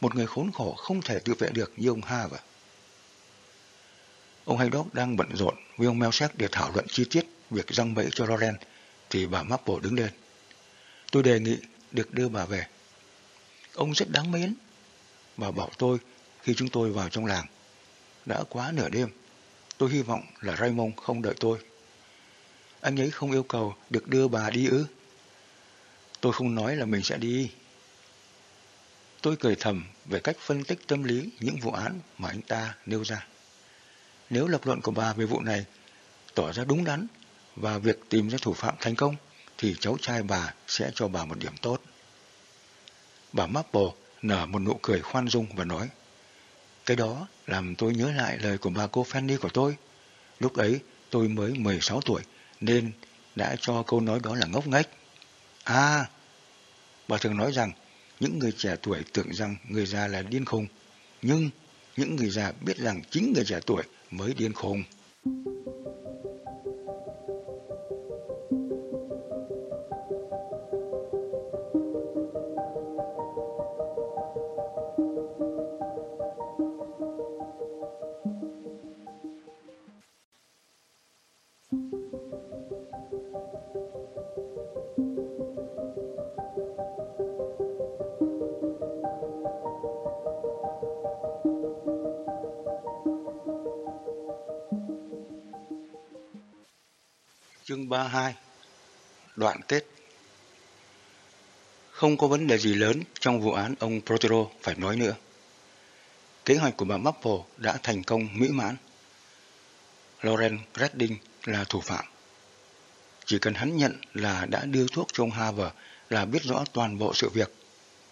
Một người khốn khổ không thể tự vệ được như ông Ha vậy. Ông Haydock đang bận rộn với ông Melchett để thảo luận chi tiết việc răng bẫy cho Loren, thì bà Maple đứng lên. Tôi đề nghị được đưa bà về. Ông rất đáng mến. Bà bảo tôi khi chúng tôi vào trong làng. Đã quá nửa đêm. Tôi hy vọng là Raymond không đợi tôi. Anh ấy không yêu cầu được đưa bà đi ư? Tôi không nói là mình sẽ đi. Tôi cười thầm về cách phân tích tâm lý những vụ án mà anh ta nêu ra. Nếu lập luận của bà về vụ này tỏ ra đúng đắn và việc tìm ra thủ phạm thành công, thì cháu trai bà sẽ cho bà một điểm tốt. Bà Maple nở một nụ cười khoan dung và nói, Cái đó làm tôi nhớ lại lời của bà cô Fanny của tôi. Lúc ấy tôi mới 16 tuổi nên đã cho câu nói đó là ngốc nghếch. À, bà thường nói rằng những người trẻ tuổi tưởng rằng người già là điên khùng. Nhưng những người già biết rằng chính người trẻ tuổi mới điên khùng. 32 Đoạn kết Không có vấn đề gì lớn trong vụ án ông Protero phải nói nữa. Kế hoạch của bà Maple đã thành công mỹ mãn. Lauren Redding là thủ phạm. Chỉ cần hắn nhận là đã đưa thuốc cho ông Harvard là biết rõ toàn bộ sự việc.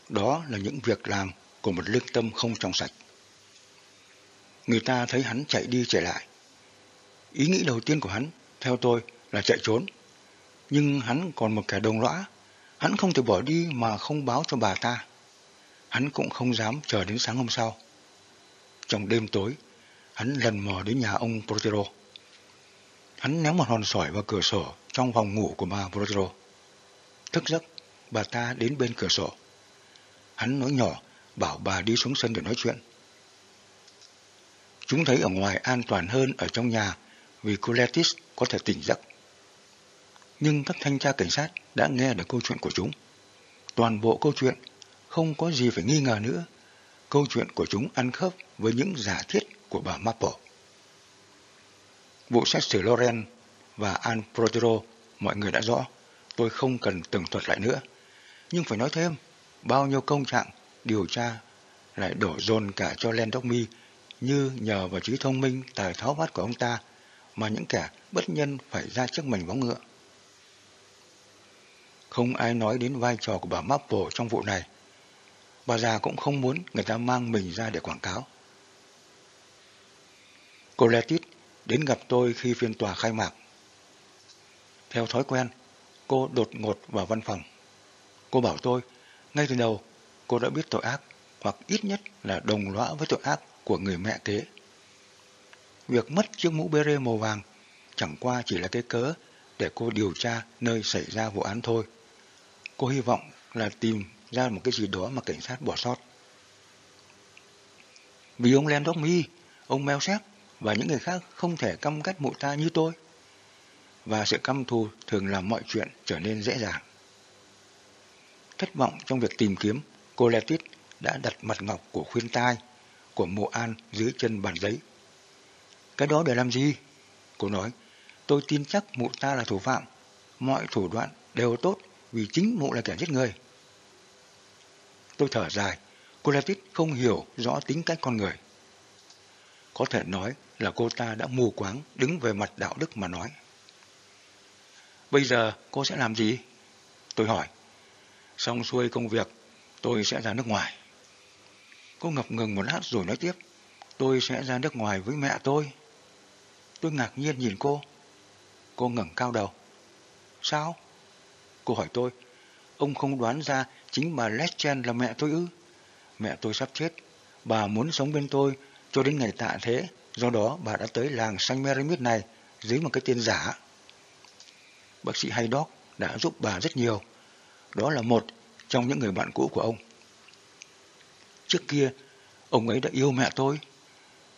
Đó là những việc làm của một lương tâm không trong sạch. Người ta thấy hắn chạy đi chạy lại. Ý nghĩ đầu tiên của hắn, theo tôi, là chạy trốn. Nhưng hắn còn một kẻ đồng lõa, hắn không thể bỏ đi mà không báo cho bà ta. Hắn cũng không dám chờ đến sáng hôm sau. Trong đêm tối, hắn lần mò đến nhà ông Protero. Hắn ném một hòn sỏi vào cửa sổ trong phòng ngủ của bà Protero. Thức giấc, bà ta đến bên cửa sổ. Hắn nói nhỏ, bảo bà đi xuống sân để nói chuyện. Chúng thấy ở ngoài an toàn hơn ở trong nhà vì cô có thể tỉnh giấc nhưng các thanh tra cảnh sát đã nghe được câu chuyện của chúng. Toàn bộ câu chuyện không có gì phải nghi ngờ nữa. Câu chuyện của chúng ăn khớp với những giả thiết của bà Maple. Vụ xét xử Loren và Al Protero mọi người đã rõ. Tôi không cần tường thuật lại nữa. Nhưng phải nói thêm, bao nhiêu công trạng điều tra lại đổ dồn cả cho Len Dogmi như nhờ vào trí thông minh tài tháo vát của ông ta mà những kẻ bất nhân phải ra trước mình bóng ngựa. Không ai nói đến vai trò của bà Maple trong vụ này. Bà già cũng không muốn người ta mang mình ra để quảng cáo. Cô Letit đến gặp tôi khi phiên tòa khai mạc. Theo thói quen, cô đột ngột vào văn phòng. Cô bảo tôi, ngay từ đầu, cô đã biết tội ác, hoặc ít nhất là đồng lõa với tội ác của người mẹ kế. Việc mất chiếc mũ bê rê màu vàng chẳng qua chỉ là cái cớ để cô điều tra nơi xảy ra vụ án thôi. Cô hy vọng là tìm ra một cái gì đó mà cảnh sát bỏ sót. Vì ông Len Mi, ông Mel Sép và những người khác không thể căm ghét mụ ta như tôi. Và sự căm thù thường làm mọi chuyện trở nên dễ dàng. Thất vọng trong việc tìm kiếm, cô Letit đã đặt mặt ngọc của khuyên tai của mụ An dưới chân bàn giấy. Cái đó để làm gì? Cô nói, tôi tin chắc mụ ta là thủ phạm. Mọi thủ đoạn đều tốt vì chính mụ là kẻ giết người. Tôi thở dài, cô Latit không hiểu rõ tính cách con người. Có thể nói là cô ta đã mù quáng đứng về mặt đạo đức mà nói. Bây giờ cô sẽ làm gì? Tôi hỏi. Xong xuôi công việc, tôi sẽ ra nước ngoài. Cô ngập ngừng một lát rồi nói tiếp. Tôi sẽ ra nước ngoài với mẹ tôi. Tôi ngạc nhiên nhìn cô. Cô ngẩng cao đầu. Sao? Cô hỏi tôi, ông không đoán ra chính bà Leschen là mẹ tôi ư? Mẹ tôi sắp chết, bà muốn sống bên tôi cho đến ngày tạ thế, do đó bà đã tới làng Saint Merimit này dưới một cái tên giả. Bác sĩ Haydock đã giúp bà rất nhiều. Đó là một trong những người bạn cũ của ông. Trước kia, ông ấy đã yêu mẹ tôi.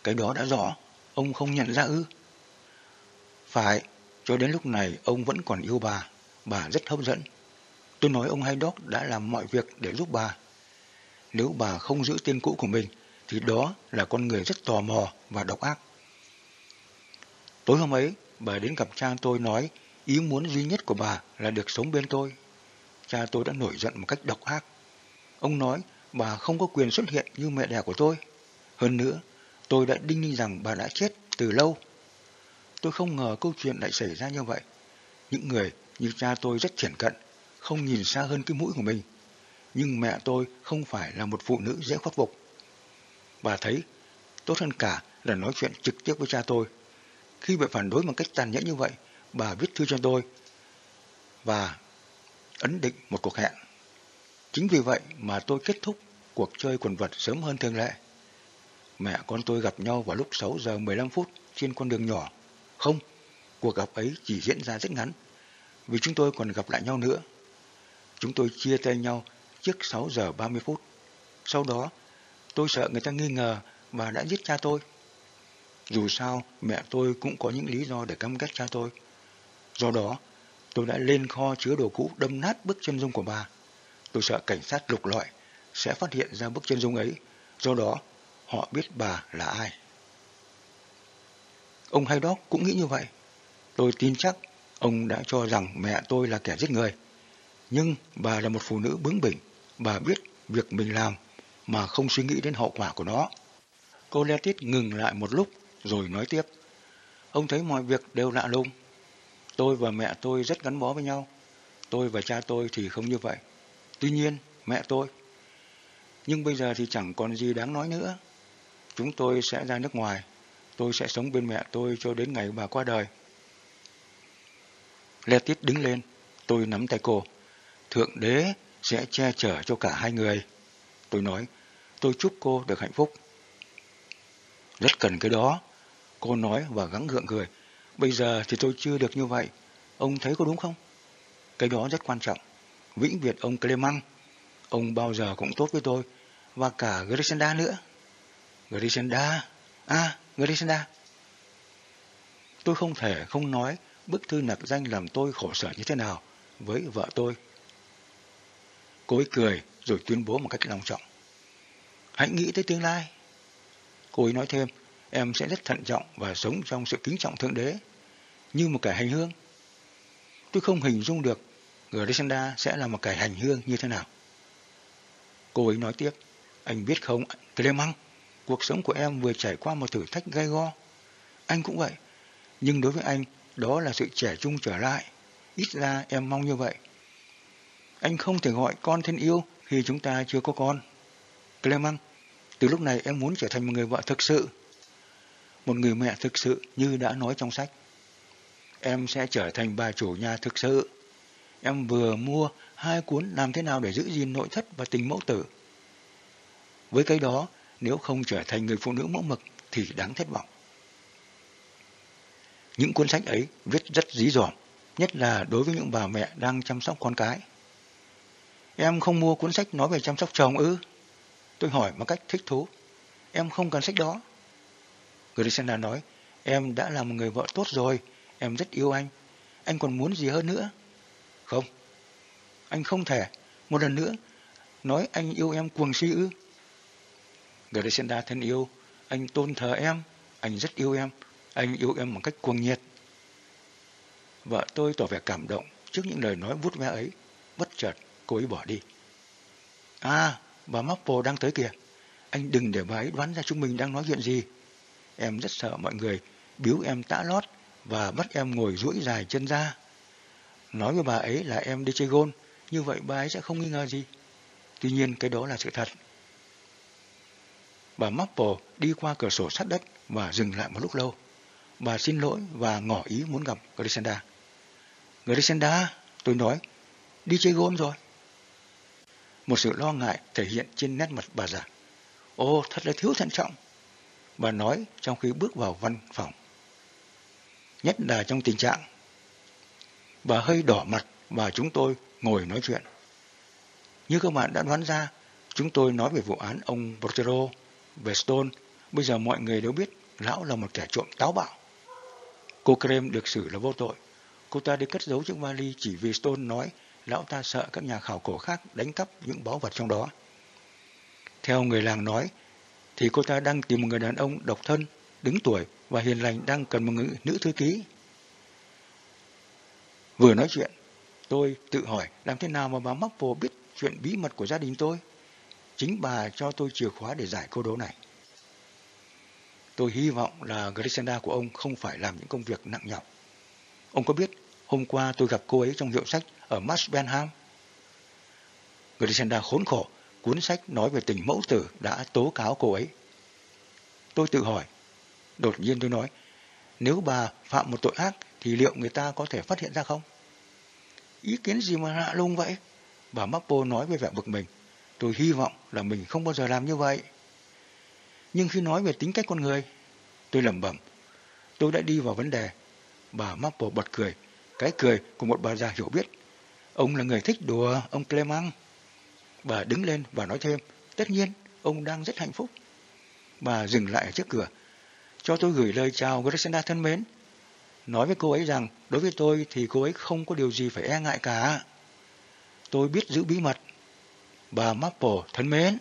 Cái đó đã rõ, ông không nhận ra ư. Phải, cho đến lúc này ông vẫn còn yêu bà bà rất hấp dẫn. Tôi nói ông Haydock đã làm mọi việc để giúp bà. Nếu bà không giữ tên cũ của mình, thì đó là con người rất tò mò và độc ác. Tối hôm ấy, bà đến gặp cha tôi nói ý muốn duy nhất của bà là được sống bên tôi. Cha tôi đã nổi giận một cách độc ác. Ông nói bà không có quyền xuất hiện như mẹ đẻ của tôi. Hơn nữa, tôi đã đinh ninh rằng bà đã chết từ lâu. Tôi không ngờ câu chuyện lại xảy ra như vậy. Những người như cha tôi rất triển cận, không nhìn xa hơn cái mũi của mình. Nhưng mẹ tôi không phải là một phụ nữ dễ khuất phục. Bà thấy, tốt hơn cả là nói chuyện trực tiếp với cha tôi. Khi bị phản đối bằng cách tàn nhẫn như vậy, bà viết thư cho tôi và ấn định một cuộc hẹn. Chính vì vậy mà tôi kết thúc cuộc chơi quần vật sớm hơn thường lệ. mẹ con tôi gặp nhau vào lúc 6 giờ 15 phút trên con đường nhỏ. Không, cuộc gặp ấy chỉ diễn ra rất ngắn, vì chúng tôi còn gặp lại nhau nữa. Chúng tôi chia tay nhau trước 6 giờ 30 phút. Sau đó, tôi sợ người ta nghi ngờ và đã giết cha tôi. Dù sao, mẹ tôi cũng có những lý do để căm ghét cha tôi. Do đó, tôi đã lên kho chứa đồ cũ đâm nát bức chân dung của bà. Tôi sợ cảnh sát lục lọi sẽ phát hiện ra bức chân dung ấy. Do đó, họ biết bà là ai. Ông Haydock cũng nghĩ như vậy. Tôi tin chắc ông đã cho rằng mẹ tôi là kẻ giết người. Nhưng bà là một phụ nữ bướng bỉnh. Bà biết việc mình làm mà không suy nghĩ đến hậu quả của nó. Cô Letit ngừng lại một lúc rồi nói tiếp. Ông thấy mọi việc đều lạ lùng. Tôi và mẹ tôi rất gắn bó với nhau. Tôi và cha tôi thì không như vậy. Tuy nhiên, mẹ tôi. Nhưng bây giờ thì chẳng còn gì đáng nói nữa. Chúng tôi sẽ ra nước ngoài. Tôi sẽ sống bên mẹ tôi cho đến ngày bà qua đời. Letit đứng lên. Tôi nắm tay cô. Thượng đế sẽ che chở cho cả hai người. Tôi nói, tôi chúc cô được hạnh phúc. Rất cần cái đó. Cô nói và gắng gượng cười. Bây giờ thì tôi chưa được như vậy. Ông thấy có đúng không? Cái đó rất quan trọng. Vĩnh biệt ông Clement. Ông bao giờ cũng tốt với tôi. Và cả Grisenda nữa. Grisenda. À, Grisenda. Tôi không thể không nói bức thư nặc danh làm tôi khổ sở như thế nào với vợ tôi. Cô ấy cười rồi tuyên bố một cách long trọng. Hãy nghĩ tới tương lai. Cô ấy nói thêm, em sẽ rất thận trọng và sống trong sự kính trọng Thượng Đế, như một kẻ hành hương. Tôi không hình dung được Grishenda sẽ là một kẻ hành hương như thế nào. Cô ấy nói tiếp, anh biết không, Clemang, cuộc sống của em vừa trải qua một thử thách gai go. Anh cũng vậy, nhưng đối với anh, đó là sự trẻ trung trở lại. Ít ra em mong như vậy. Anh không thể gọi con thân yêu khi chúng ta chưa có con. Clement, từ lúc này em muốn trở thành một người vợ thực sự. Một người mẹ thực sự như đã nói trong sách. Em sẽ trở thành bà chủ nhà thực sự. Em vừa mua hai cuốn làm thế nào để giữ gìn nội thất và tình mẫu tử. Với cái đó, nếu không trở thành người phụ nữ mẫu mực thì đáng thất vọng. Những cuốn sách ấy viết rất dí dỏm, nhất là đối với những bà mẹ đang chăm sóc con cái. Em không mua cuốn sách nói về chăm sóc chồng ư? Tôi hỏi một cách thích thú. Em không cần sách đó. Grishenda nói, em đã là một người vợ tốt rồi, em rất yêu anh. Anh còn muốn gì hơn nữa? Không. Anh không thể. Một lần nữa, nói anh yêu em cuồng si ư? Grishenda thân yêu, anh tôn thờ em, anh rất yêu em, anh yêu em một cách cuồng nhiệt. Vợ tôi tỏ vẻ cảm động trước những lời nói vút ve ấy, bất chợt cô ấy bỏ đi. À, bà Maple đang tới kìa. Anh đừng để bà ấy đoán ra chúng mình đang nói chuyện gì. Em rất sợ mọi người biếu em tã lót và bắt em ngồi duỗi dài chân ra. Nói với bà ấy là em đi chơi gôn, như vậy bà ấy sẽ không nghi ngờ gì. Tuy nhiên cái đó là sự thật. Bà Maple đi qua cửa sổ sát đất và dừng lại một lúc lâu. Bà xin lỗi và ngỏ ý muốn gặp Grishenda. Grishenda, tôi nói, đi chơi gôn rồi. Một sự lo ngại thể hiện trên nét mặt bà già. Ồ, thật là thiếu thận trọng. Bà nói trong khi bước vào văn phòng. Nhất là trong tình trạng. Bà hơi đỏ mặt và chúng tôi ngồi nói chuyện. Như các bạn đã đoán ra, chúng tôi nói về vụ án ông Portero, về Stone. Bây giờ mọi người đều biết lão là một kẻ trộm táo bạo. Cô Krem được xử là vô tội. Cô ta đi cất giấu chiếc vali chỉ vì Stone nói lão ta sợ các nhà khảo cổ khác đánh cắp những báu vật trong đó. Theo người làng nói, thì cô ta đang tìm một người đàn ông độc thân, đứng tuổi và hiền lành đang cần một người nữ thư ký. Vừa nói chuyện, tôi tự hỏi làm thế nào mà bà Marple biết chuyện bí mật của gia đình tôi. Chính bà cho tôi chìa khóa để giải câu đố này. Tôi hy vọng là Grishenda của ông không phải làm những công việc nặng nhọc. Ông có biết hôm qua tôi gặp cô ấy trong hiệu sách ở Max Benham. Grishenda khốn khổ, cuốn sách nói về tình mẫu tử đã tố cáo cô ấy. Tôi tự hỏi, đột nhiên tôi nói, nếu bà phạm một tội ác thì liệu người ta có thể phát hiện ra không? Ý kiến gì mà lạ lung vậy? Bà Mappo nói với vẻ bực mình. Tôi hy vọng là mình không bao giờ làm như vậy. Nhưng khi nói về tính cách con người, tôi lẩm bẩm. Tôi đã đi vào vấn đề. Bà Maple bật cười, cái cười của một bà già hiểu biết. Ông là người thích đùa, ông Clement. Bà đứng lên và nói thêm, tất nhiên, ông đang rất hạnh phúc. Bà dừng lại ở trước cửa. Cho tôi gửi lời chào Graciela thân mến. Nói với cô ấy rằng, đối với tôi thì cô ấy không có điều gì phải e ngại cả. Tôi biết giữ bí mật. Bà Maple thân mến.